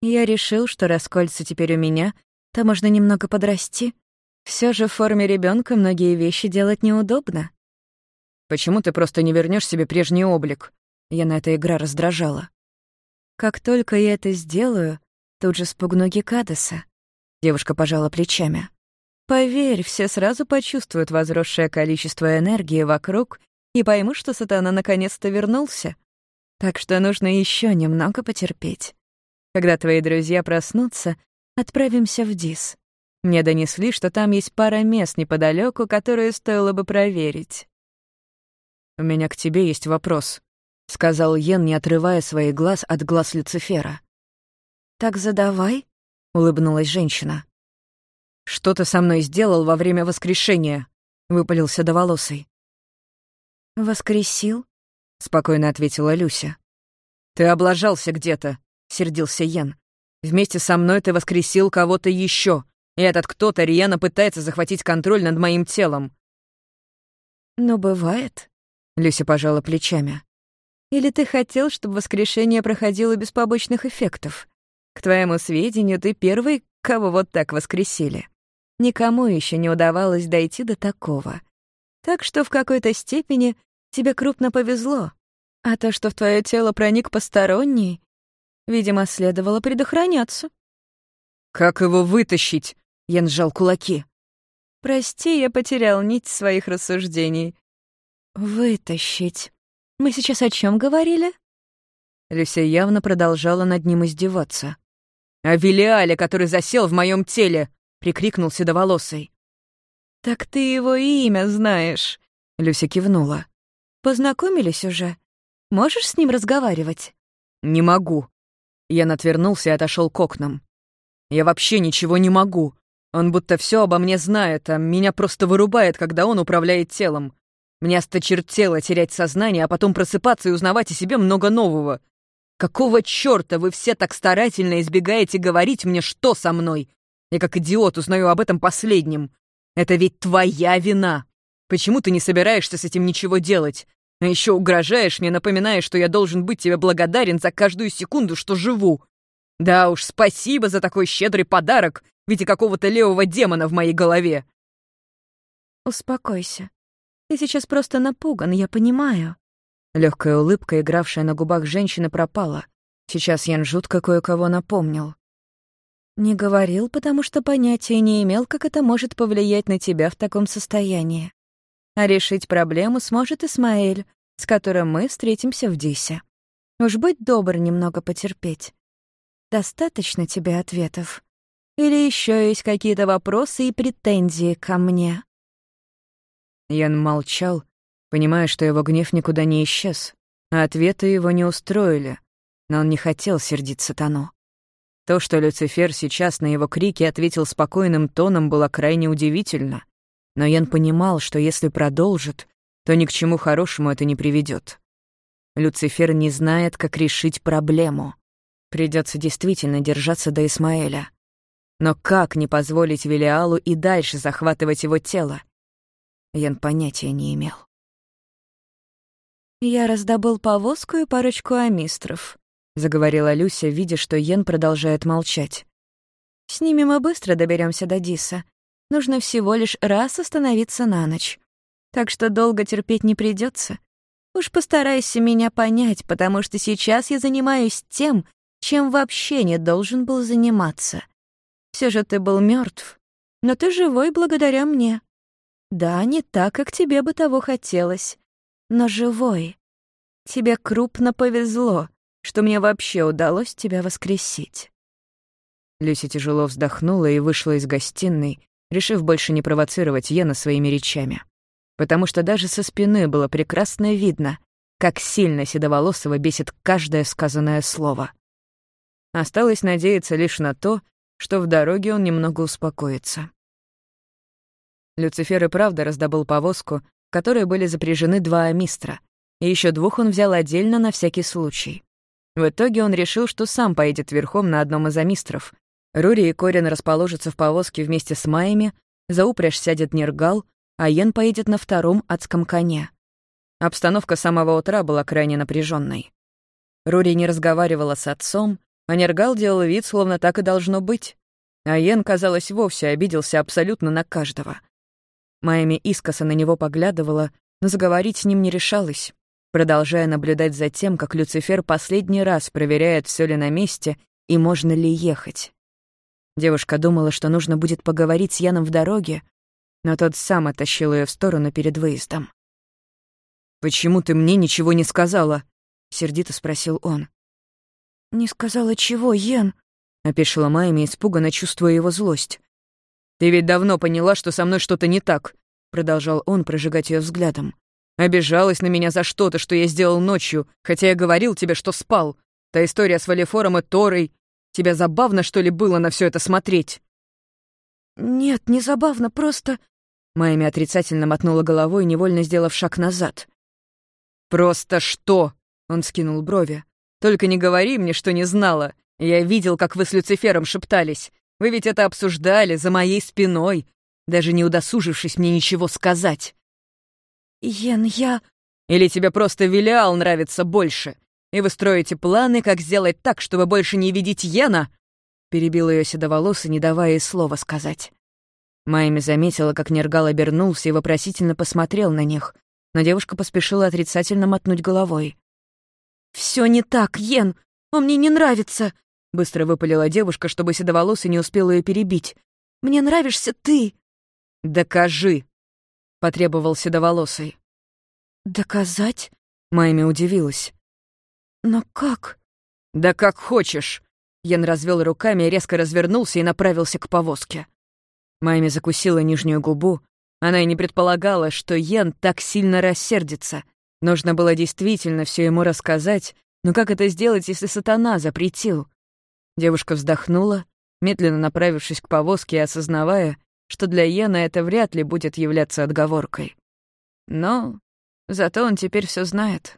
«Я решил, что раз кольца теперь у меня, то можно немного подрасти. Все же в форме ребенка многие вещи делать неудобно». «Почему ты просто не вернешь себе прежний облик?» Яна эта игра раздражала. «Как только я это сделаю, тут же спугну Гекадеса». Девушка пожала плечами. Поверь, все сразу почувствуют возросшее количество энергии вокруг и поймут, что сатана наконец-то вернулся. Так что нужно еще немного потерпеть. Когда твои друзья проснутся, отправимся в Дис. Мне донесли, что там есть пара мест неподалеку, которые стоило бы проверить. «У меня к тебе есть вопрос», — сказал Йен, не отрывая своих глаз от глаз Люцифера. «Так задавай», — улыбнулась женщина. «Что ты со мной сделал во время воскрешения?» — выпалился доволосый. «Воскресил?» — спокойно ответила Люся. «Ты облажался где-то», — сердился Ян. «Вместе со мной ты воскресил кого-то еще, и этот кто-то рьяно пытается захватить контроль над моим телом». «Ну, бывает», — Люся пожала плечами. «Или ты хотел, чтобы воскрешение проходило без побочных эффектов? К твоему сведению, ты первый, кого вот так воскресили. Никому еще не удавалось дойти до такого. Так что в какой-то степени тебе крупно повезло. А то, что в твое тело проник посторонний, видимо, следовало предохраняться. «Как его вытащить?» — Ян сжал кулаки. «Прости, я потерял нить своих рассуждений». «Вытащить. Мы сейчас о чем говорили?» Люся явно продолжала над ним издеваться. «О Велиале, который засел в моем теле!» — прикрикнул седоволосый. «Так ты его имя знаешь», — Люся кивнула. «Познакомились уже? Можешь с ним разговаривать?» «Не могу». Я отвернулся и отошел к окнам. «Я вообще ничего не могу. Он будто все обо мне знает, а меня просто вырубает, когда он управляет телом. Мне осточертело терять сознание, а потом просыпаться и узнавать о себе много нового. Какого чёрта вы все так старательно избегаете говорить мне, что со мной? Я как идиот узнаю об этом последнем. Это ведь твоя вина. Почему ты не собираешься с этим ничего делать? А еще угрожаешь мне, напоминая, что я должен быть тебе благодарен за каждую секунду, что живу. Да уж, спасибо за такой щедрый подарок в виде какого-то левого демона в моей голове. Успокойся. Ты сейчас просто напуган, я понимаю. Легкая улыбка, игравшая на губах женщины, пропала. Сейчас Ян жутко кое-кого напомнил. «Не говорил, потому что понятия не имел, как это может повлиять на тебя в таком состоянии. А решить проблему сможет Исмаэль, с которым мы встретимся в Дисе. Уж будь добр немного потерпеть. Достаточно тебе ответов? Или еще есть какие-то вопросы и претензии ко мне?» Ян молчал, понимая, что его гнев никуда не исчез, а ответы его не устроили, но он не хотел сердить сатану. То, что Люцифер сейчас на его крики ответил спокойным тоном, было крайне удивительно. Но Ян понимал, что если продолжит, то ни к чему хорошему это не приведет. Люцифер не знает, как решить проблему. Придется действительно держаться до Исмаэля. Но как не позволить Велиалу и дальше захватывать его тело? Ян понятия не имел. «Я раздобыл повозку и парочку амистров», — заговорила Люся, видя, что Йен продолжает молчать. «С ними мы быстро доберемся до Диса. Нужно всего лишь раз остановиться на ночь. Так что долго терпеть не придется. Уж постарайся меня понять, потому что сейчас я занимаюсь тем, чем вообще не должен был заниматься. Все же ты был мертв, но ты живой благодаря мне. Да, не так, как тебе бы того хотелось, но живой. Тебе крупно повезло, что мне вообще удалось тебя воскресить». Люся тяжело вздохнула и вышла из гостиной, решив больше не провоцировать Йена своими речами. Потому что даже со спины было прекрасно видно, как сильно Седоволосого бесит каждое сказанное слово. Осталось надеяться лишь на то, что в дороге он немного успокоится. Люцифер и правда раздобыл повозку, в которой были запряжены два амистра, и еще двух он взял отдельно на всякий случай. В итоге он решил, что сам поедет верхом на одном из амистров. Рури и Корин расположатся в повозке вместе с Майями, за упряжь сядет Нергал, а Йен поедет на втором адском коне. Обстановка с самого утра была крайне напряженной. Рури не разговаривала с отцом, а Нергал делал вид, словно так и должно быть. А Йен, казалось, вовсе обиделся абсолютно на каждого. Майами искоса на него поглядывала, но заговорить с ним не решалась, продолжая наблюдать за тем, как Люцифер последний раз проверяет, все ли на месте и можно ли ехать. Девушка думала, что нужно будет поговорить с Яном в дороге, но тот сам оттащил ее в сторону перед выездом. «Почему ты мне ничего не сказала?» — сердито спросил он. «Не сказала чего, Йен?» — опешила Майми, испуганно чувствуя его злость. «Ты ведь давно поняла, что со мной что-то не так», — продолжал он прожигать ее взглядом. «Обижалась на меня за что-то, что я сделал ночью, хотя я говорил тебе, что спал. Та история с Валифором и Торой. Тебе забавно, что ли, было на все это смотреть?» «Нет, не забавно, просто...» Майми отрицательно мотнула головой, невольно сделав шаг назад. «Просто что?» — он скинул брови. «Только не говори мне, что не знала. Я видел, как вы с Люцифером шептались. Вы ведь это обсуждали за моей спиной, даже не удосужившись мне ничего сказать. Йен, я... Или тебе просто Велиал нравится больше, и вы строите планы, как сделать так, чтобы больше не видеть Йена?» Перебил ее седоволосый, не давая ей слова сказать. Майми заметила, как Нергал обернулся и вопросительно посмотрел на них, но девушка поспешила отрицательно мотнуть головой. «Все не так, Йен! Он мне не нравится! — быстро выпалила девушка, чтобы седоволосый не успел ее перебить. «Мне нравишься ты!» «Докажи!» — потребовал седоволосый. «Доказать?» — Майми удивилась. «Но как?» «Да как хочешь!» Ян развел руками, резко развернулся и направился к повозке. Майми закусила нижнюю губу. Она и не предполагала, что Йен так сильно рассердится. Нужно было действительно все ему рассказать, но как это сделать, если сатана запретил? Девушка вздохнула, медленно направившись к повозке и осознавая, что для Йена это вряд ли будет являться отговоркой. Но зато он теперь все знает.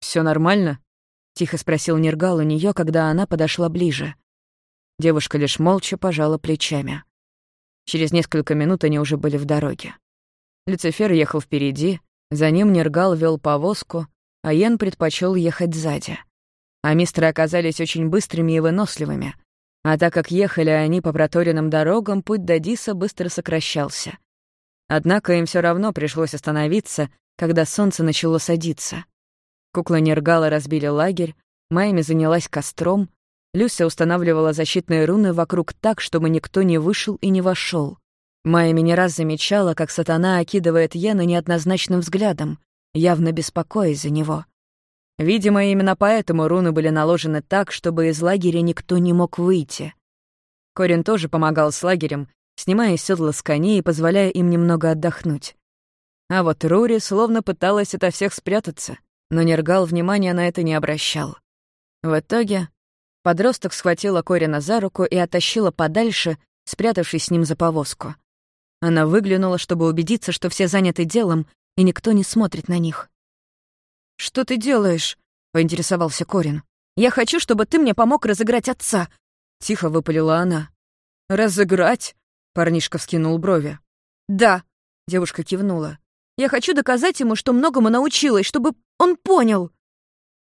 Все нормально?» — тихо спросил Нергал у нее, когда она подошла ближе. Девушка лишь молча пожала плечами. Через несколько минут они уже были в дороге. Люцифер ехал впереди, за ним Нергал вел повозку, а Йен предпочел ехать сзади. А мистеры оказались очень быстрыми и выносливыми. А так как ехали они по проторенным дорогам, путь до Диса быстро сокращался. Однако им все равно пришлось остановиться, когда солнце начало садиться. Куклы Нергала разбили лагерь, Майми занялась костром, Люся устанавливала защитные руны вокруг так, чтобы никто не вышел и не вошел. Майми не раз замечала, как сатана окидывает Йена неоднозначным взглядом, явно беспокоясь за него. Видимо, именно поэтому руны были наложены так, чтобы из лагеря никто не мог выйти. Корин тоже помогал с лагерем, снимая седла с коней и позволяя им немного отдохнуть. А вот Рури словно пыталась ото всех спрятаться но Нергал внимания на это не обращал. В итоге подросток схватила Корина за руку и оттащила подальше, спрятавшись с ним за повозку. Она выглянула, чтобы убедиться, что все заняты делом, и никто не смотрит на них. «Что ты делаешь?» — поинтересовался Корин. «Я хочу, чтобы ты мне помог разыграть отца», — тихо выпалила она. «Разыграть?» — парнишка вскинул брови. «Да», — девушка кивнула. «Я хочу доказать ему, что многому научилась, чтобы он понял!»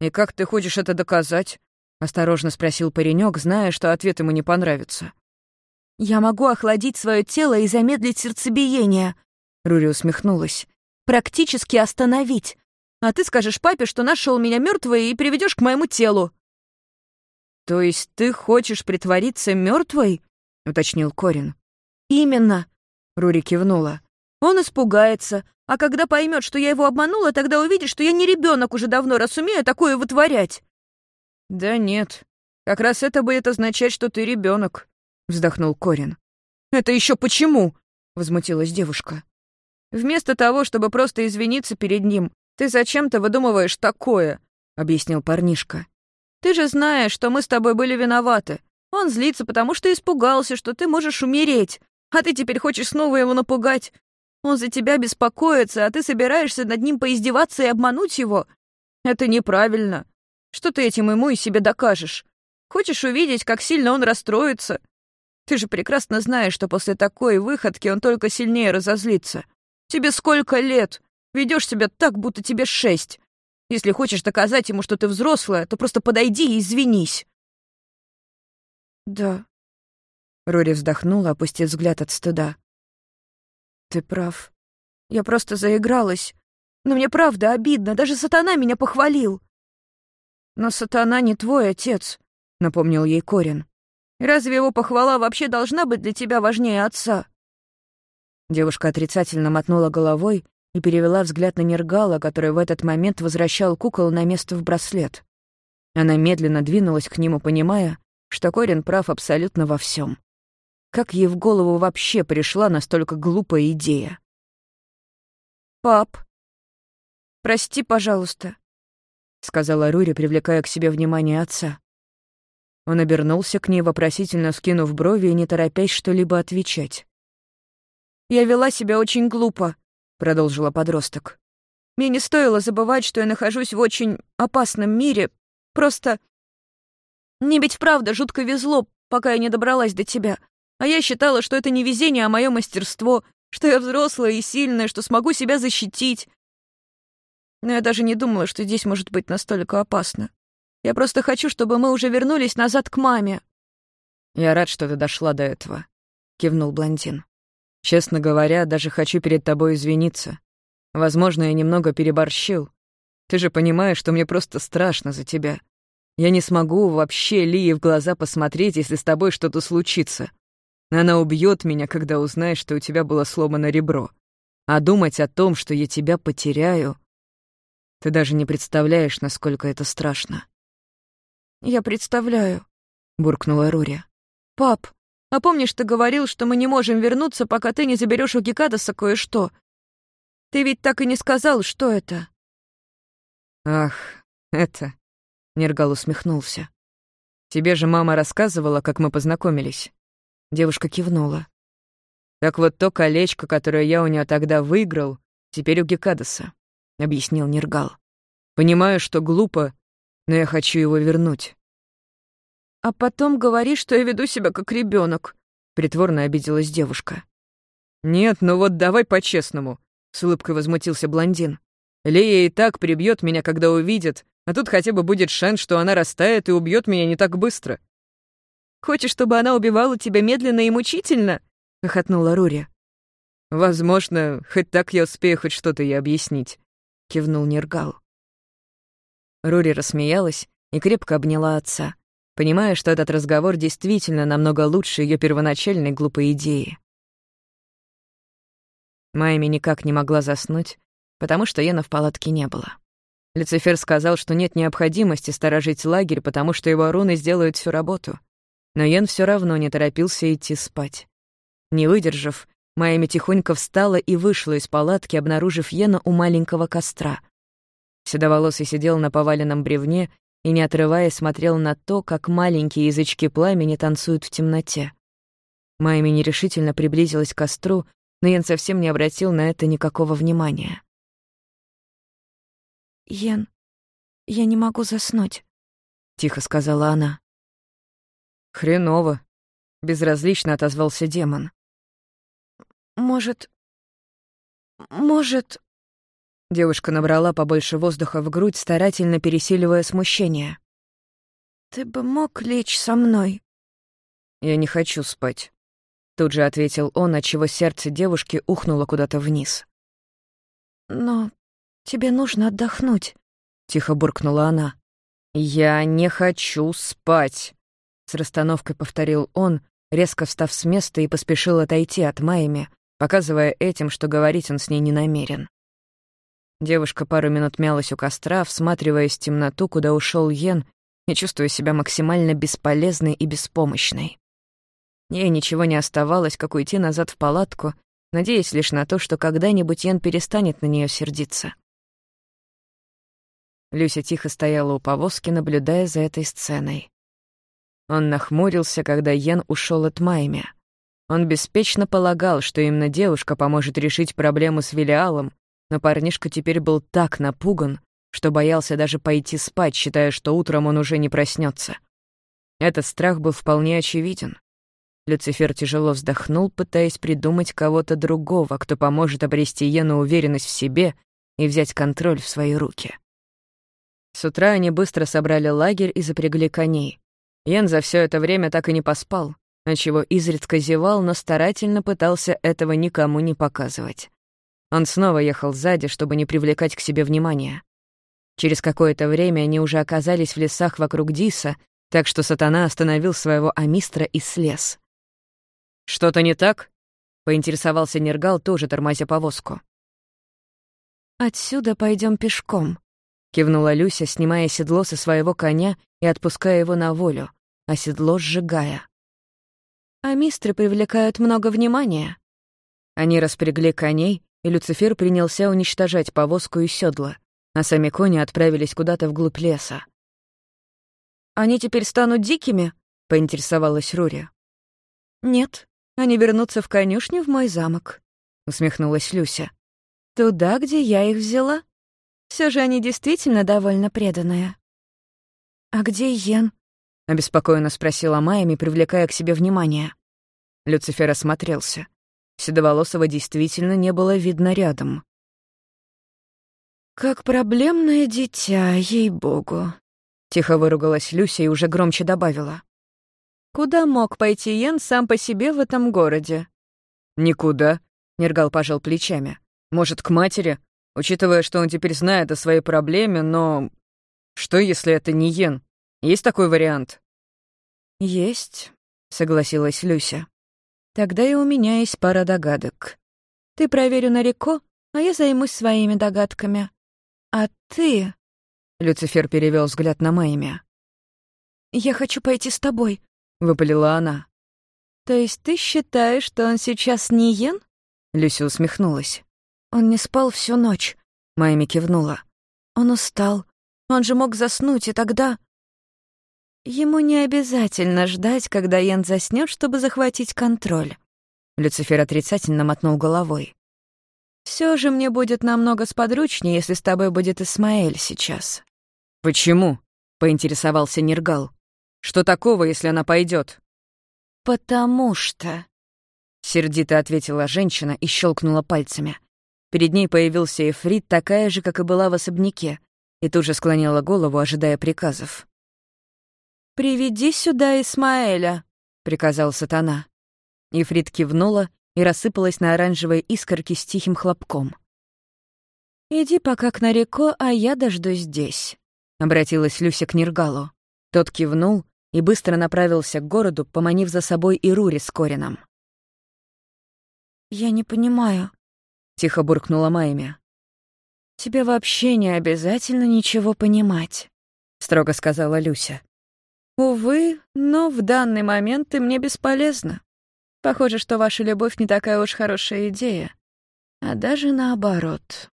«И как ты хочешь это доказать?» — осторожно спросил паренек, зная, что ответ ему не понравится. «Я могу охладить свое тело и замедлить сердцебиение», — Рури усмехнулась. «Практически остановить. А ты скажешь папе, что нашел меня мертвой и приведешь к моему телу». «То есть ты хочешь притвориться мертвой? уточнил Корин. «Именно», — Рури кивнула. «Он испугается, а когда поймет, что я его обманула, тогда увидит, что я не ребенок уже давно, раз умею такое вытворять. Да нет, как раз это будет означать, что ты ребенок, вздохнул Корин. Это еще почему? возмутилась девушка. Вместо того, чтобы просто извиниться перед ним, ты зачем-то выдумываешь такое, объяснил парнишка. Ты же знаешь, что мы с тобой были виноваты. Он злится, потому что испугался, что ты можешь умереть. А ты теперь хочешь снова его напугать. Он за тебя беспокоится, а ты собираешься над ним поиздеваться и обмануть его? Это неправильно. Что ты этим ему и себе докажешь? Хочешь увидеть, как сильно он расстроится? Ты же прекрасно знаешь, что после такой выходки он только сильнее разозлится. Тебе сколько лет? Ведешь себя так, будто тебе шесть. Если хочешь доказать ему, что ты взрослая, то просто подойди и извинись. Да. Рори вздохнула, опустив взгляд от стыда. «Ты прав. Я просто заигралась. Но мне правда обидно, даже сатана меня похвалил». «Но сатана не твой отец», — напомнил ей Корин. «Разве его похвала вообще должна быть для тебя важнее отца?» Девушка отрицательно мотнула головой и перевела взгляд на Нергала, который в этот момент возвращал кукол на место в браслет. Она медленно двинулась к нему, понимая, что Корин прав абсолютно во всем. Как ей в голову вообще пришла настолько глупая идея? «Пап, прости, пожалуйста», — сказала Рури, привлекая к себе внимание отца. Он обернулся к ней, вопросительно скинув брови и не торопясь что-либо отвечать. «Я вела себя очень глупо», — продолжила подросток. «Мне не стоило забывать, что я нахожусь в очень опасном мире. Просто... Мне ведь правда жутко везло, пока я не добралась до тебя. А я считала, что это не везение, а мое мастерство, что я взрослая и сильная, что смогу себя защитить. Но я даже не думала, что здесь может быть настолько опасно. Я просто хочу, чтобы мы уже вернулись назад к маме. «Я рад, что ты дошла до этого», — кивнул блондин. «Честно говоря, даже хочу перед тобой извиниться. Возможно, я немного переборщил. Ты же понимаешь, что мне просто страшно за тебя. Я не смогу вообще Лии в глаза посмотреть, если с тобой что-то случится. Она убьет меня, когда узнает, что у тебя было сломано ребро. А думать о том, что я тебя потеряю... Ты даже не представляешь, насколько это страшно. «Я представляю», — буркнула Рури. «Пап, а помнишь, ты говорил, что мы не можем вернуться, пока ты не заберешь у Гекадаса кое-что? Ты ведь так и не сказал, что это?» «Ах, это...» — Нергал усмехнулся. «Тебе же мама рассказывала, как мы познакомились». Девушка кивнула. «Так вот то колечко, которое я у нее тогда выиграл, теперь у Гекадаса», — объяснил Нергал. «Понимаю, что глупо, но я хочу его вернуть». «А потом говори, что я веду себя как ребенок, притворно обиделась девушка. «Нет, ну вот давай по-честному», — с улыбкой возмутился блондин. «Лея и так прибьет меня, когда увидит, а тут хотя бы будет шанс, что она растает и убьет меня не так быстро». Хочешь, чтобы она убивала тебя медленно и мучительно?» — хохотнула Рури. «Возможно, хоть так я успею хоть что-то ей объяснить», — кивнул Нергал. Рури рассмеялась и крепко обняла отца, понимая, что этот разговор действительно намного лучше ее первоначальной глупой идеи. Майми никак не могла заснуть, потому что Йена в палатке не было. Люцифер сказал, что нет необходимости сторожить лагерь, потому что его руны сделают всю работу — но Ян все равно не торопился идти спать. Не выдержав, Майами тихонько встала и вышла из палатки, обнаружив Йена у маленького костра. Седоволосый сидел на поваленном бревне и, не отрываясь, смотрел на то, как маленькие язычки пламени танцуют в темноте. Майми нерешительно приблизилась к костру, но Йен совсем не обратил на это никакого внимания. «Йен, я не могу заснуть», — тихо сказала она. «Хреново», — безразлично отозвался демон. «Может... может...» Девушка набрала побольше воздуха в грудь, старательно пересиливая смущение. «Ты бы мог лечь со мной?» «Я не хочу спать», — тут же ответил он, отчего сердце девушки ухнуло куда-то вниз. «Но тебе нужно отдохнуть», — тихо буркнула она. «Я не хочу спать», с расстановкой повторил он, резко встав с места и поспешил отойти от Майми, показывая этим, что говорить он с ней не намерен. Девушка пару минут мялась у костра, всматриваясь в темноту, куда ушел Йен, и чувствуя себя максимально бесполезной и беспомощной. Ей ничего не оставалось, как уйти назад в палатку, надеясь лишь на то, что когда-нибудь Йен перестанет на нее сердиться. Люся тихо стояла у повозки, наблюдая за этой сценой. Он нахмурился, когда Йен ушел от Майми. Он беспечно полагал, что именно девушка поможет решить проблему с Велиалом, но парнишка теперь был так напуган, что боялся даже пойти спать, считая, что утром он уже не проснется. Этот страх был вполне очевиден. Люцифер тяжело вздохнул, пытаясь придумать кого-то другого, кто поможет обрести Йену уверенность в себе и взять контроль в свои руки. С утра они быстро собрали лагерь и запрягли коней. Йен за все это время так и не поспал, отчего изредка зевал, но старательно пытался этого никому не показывать. Он снова ехал сзади, чтобы не привлекать к себе внимания. Через какое-то время они уже оказались в лесах вокруг Диса, так что сатана остановил своего амистра и слез. «Что-то не так?» — поинтересовался Нергал, тоже тормозя повозку. «Отсюда пойдем пешком», — кивнула Люся, снимая седло со своего коня и отпуская его на волю, а седло сжигая. «А мистры привлекают много внимания». Они распрягли коней, и Люцифер принялся уничтожать повозку и седла, а сами кони отправились куда-то вглубь леса. «Они теперь станут дикими?» — поинтересовалась Рури. «Нет, они вернутся в конюшню в мой замок», — усмехнулась Люся. «Туда, где я их взяла». Все же они действительно довольно преданные. «А где Йен?» — обеспокоенно спросила Майами, привлекая к себе внимание. Люцифер осмотрелся. Седоволосого действительно не было видно рядом. «Как проблемное дитя, ей-богу!» Тихо выругалась Люся и уже громче добавила. «Куда мог пойти Йен сам по себе в этом городе?» «Никуда», — Нергал пожал плечами. «Может, к матери? учитывая, что он теперь знает о своей проблеме, но... Что, если это не Йен? Есть такой вариант?» «Есть», — согласилась Люся. «Тогда и у меня есть пара догадок. Ты проверю на Рико, а я займусь своими догадками. А ты...» Люцифер перевел взгляд на Мэйми. «Я хочу пойти с тобой», — выпалила она. «То есть ты считаешь, что он сейчас не Йен?» Люся усмехнулась. «Он не спал всю ночь», — Майми кивнула. «Он устал. Он же мог заснуть, и тогда...» «Ему не обязательно ждать, когда Йен заснёт, чтобы захватить контроль». Люцифер отрицательно мотнул головой. Все же мне будет намного сподручнее, если с тобой будет Исмаэль сейчас». «Почему?» — поинтересовался Нергал. «Что такого, если она пойдет? «Потому что...» — сердито ответила женщина и щелкнула пальцами. Перед ней появился Эфрит, такая же, как и была в особняке, и тут же склонила голову, ожидая приказов. «Приведи сюда Исмаэля», — приказал сатана. Ефрит кивнула и рассыпалась на оранжевые искорки с тихим хлопком. «Иди пока к Нареко, а я дождусь здесь», — обратилась Люся к Нергалу. Тот кивнул и быстро направился к городу, поманив за собой и Рури с Корином. «Я не понимаю», — тихо буркнула Майми. «Тебе вообще не обязательно ничего понимать», — строго сказала Люся. «Увы, но в данный момент ты мне бесполезна. Похоже, что ваша любовь не такая уж хорошая идея, а даже наоборот».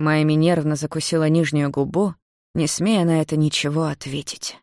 Майми нервно закусила нижнюю губу, не смея на это ничего ответить.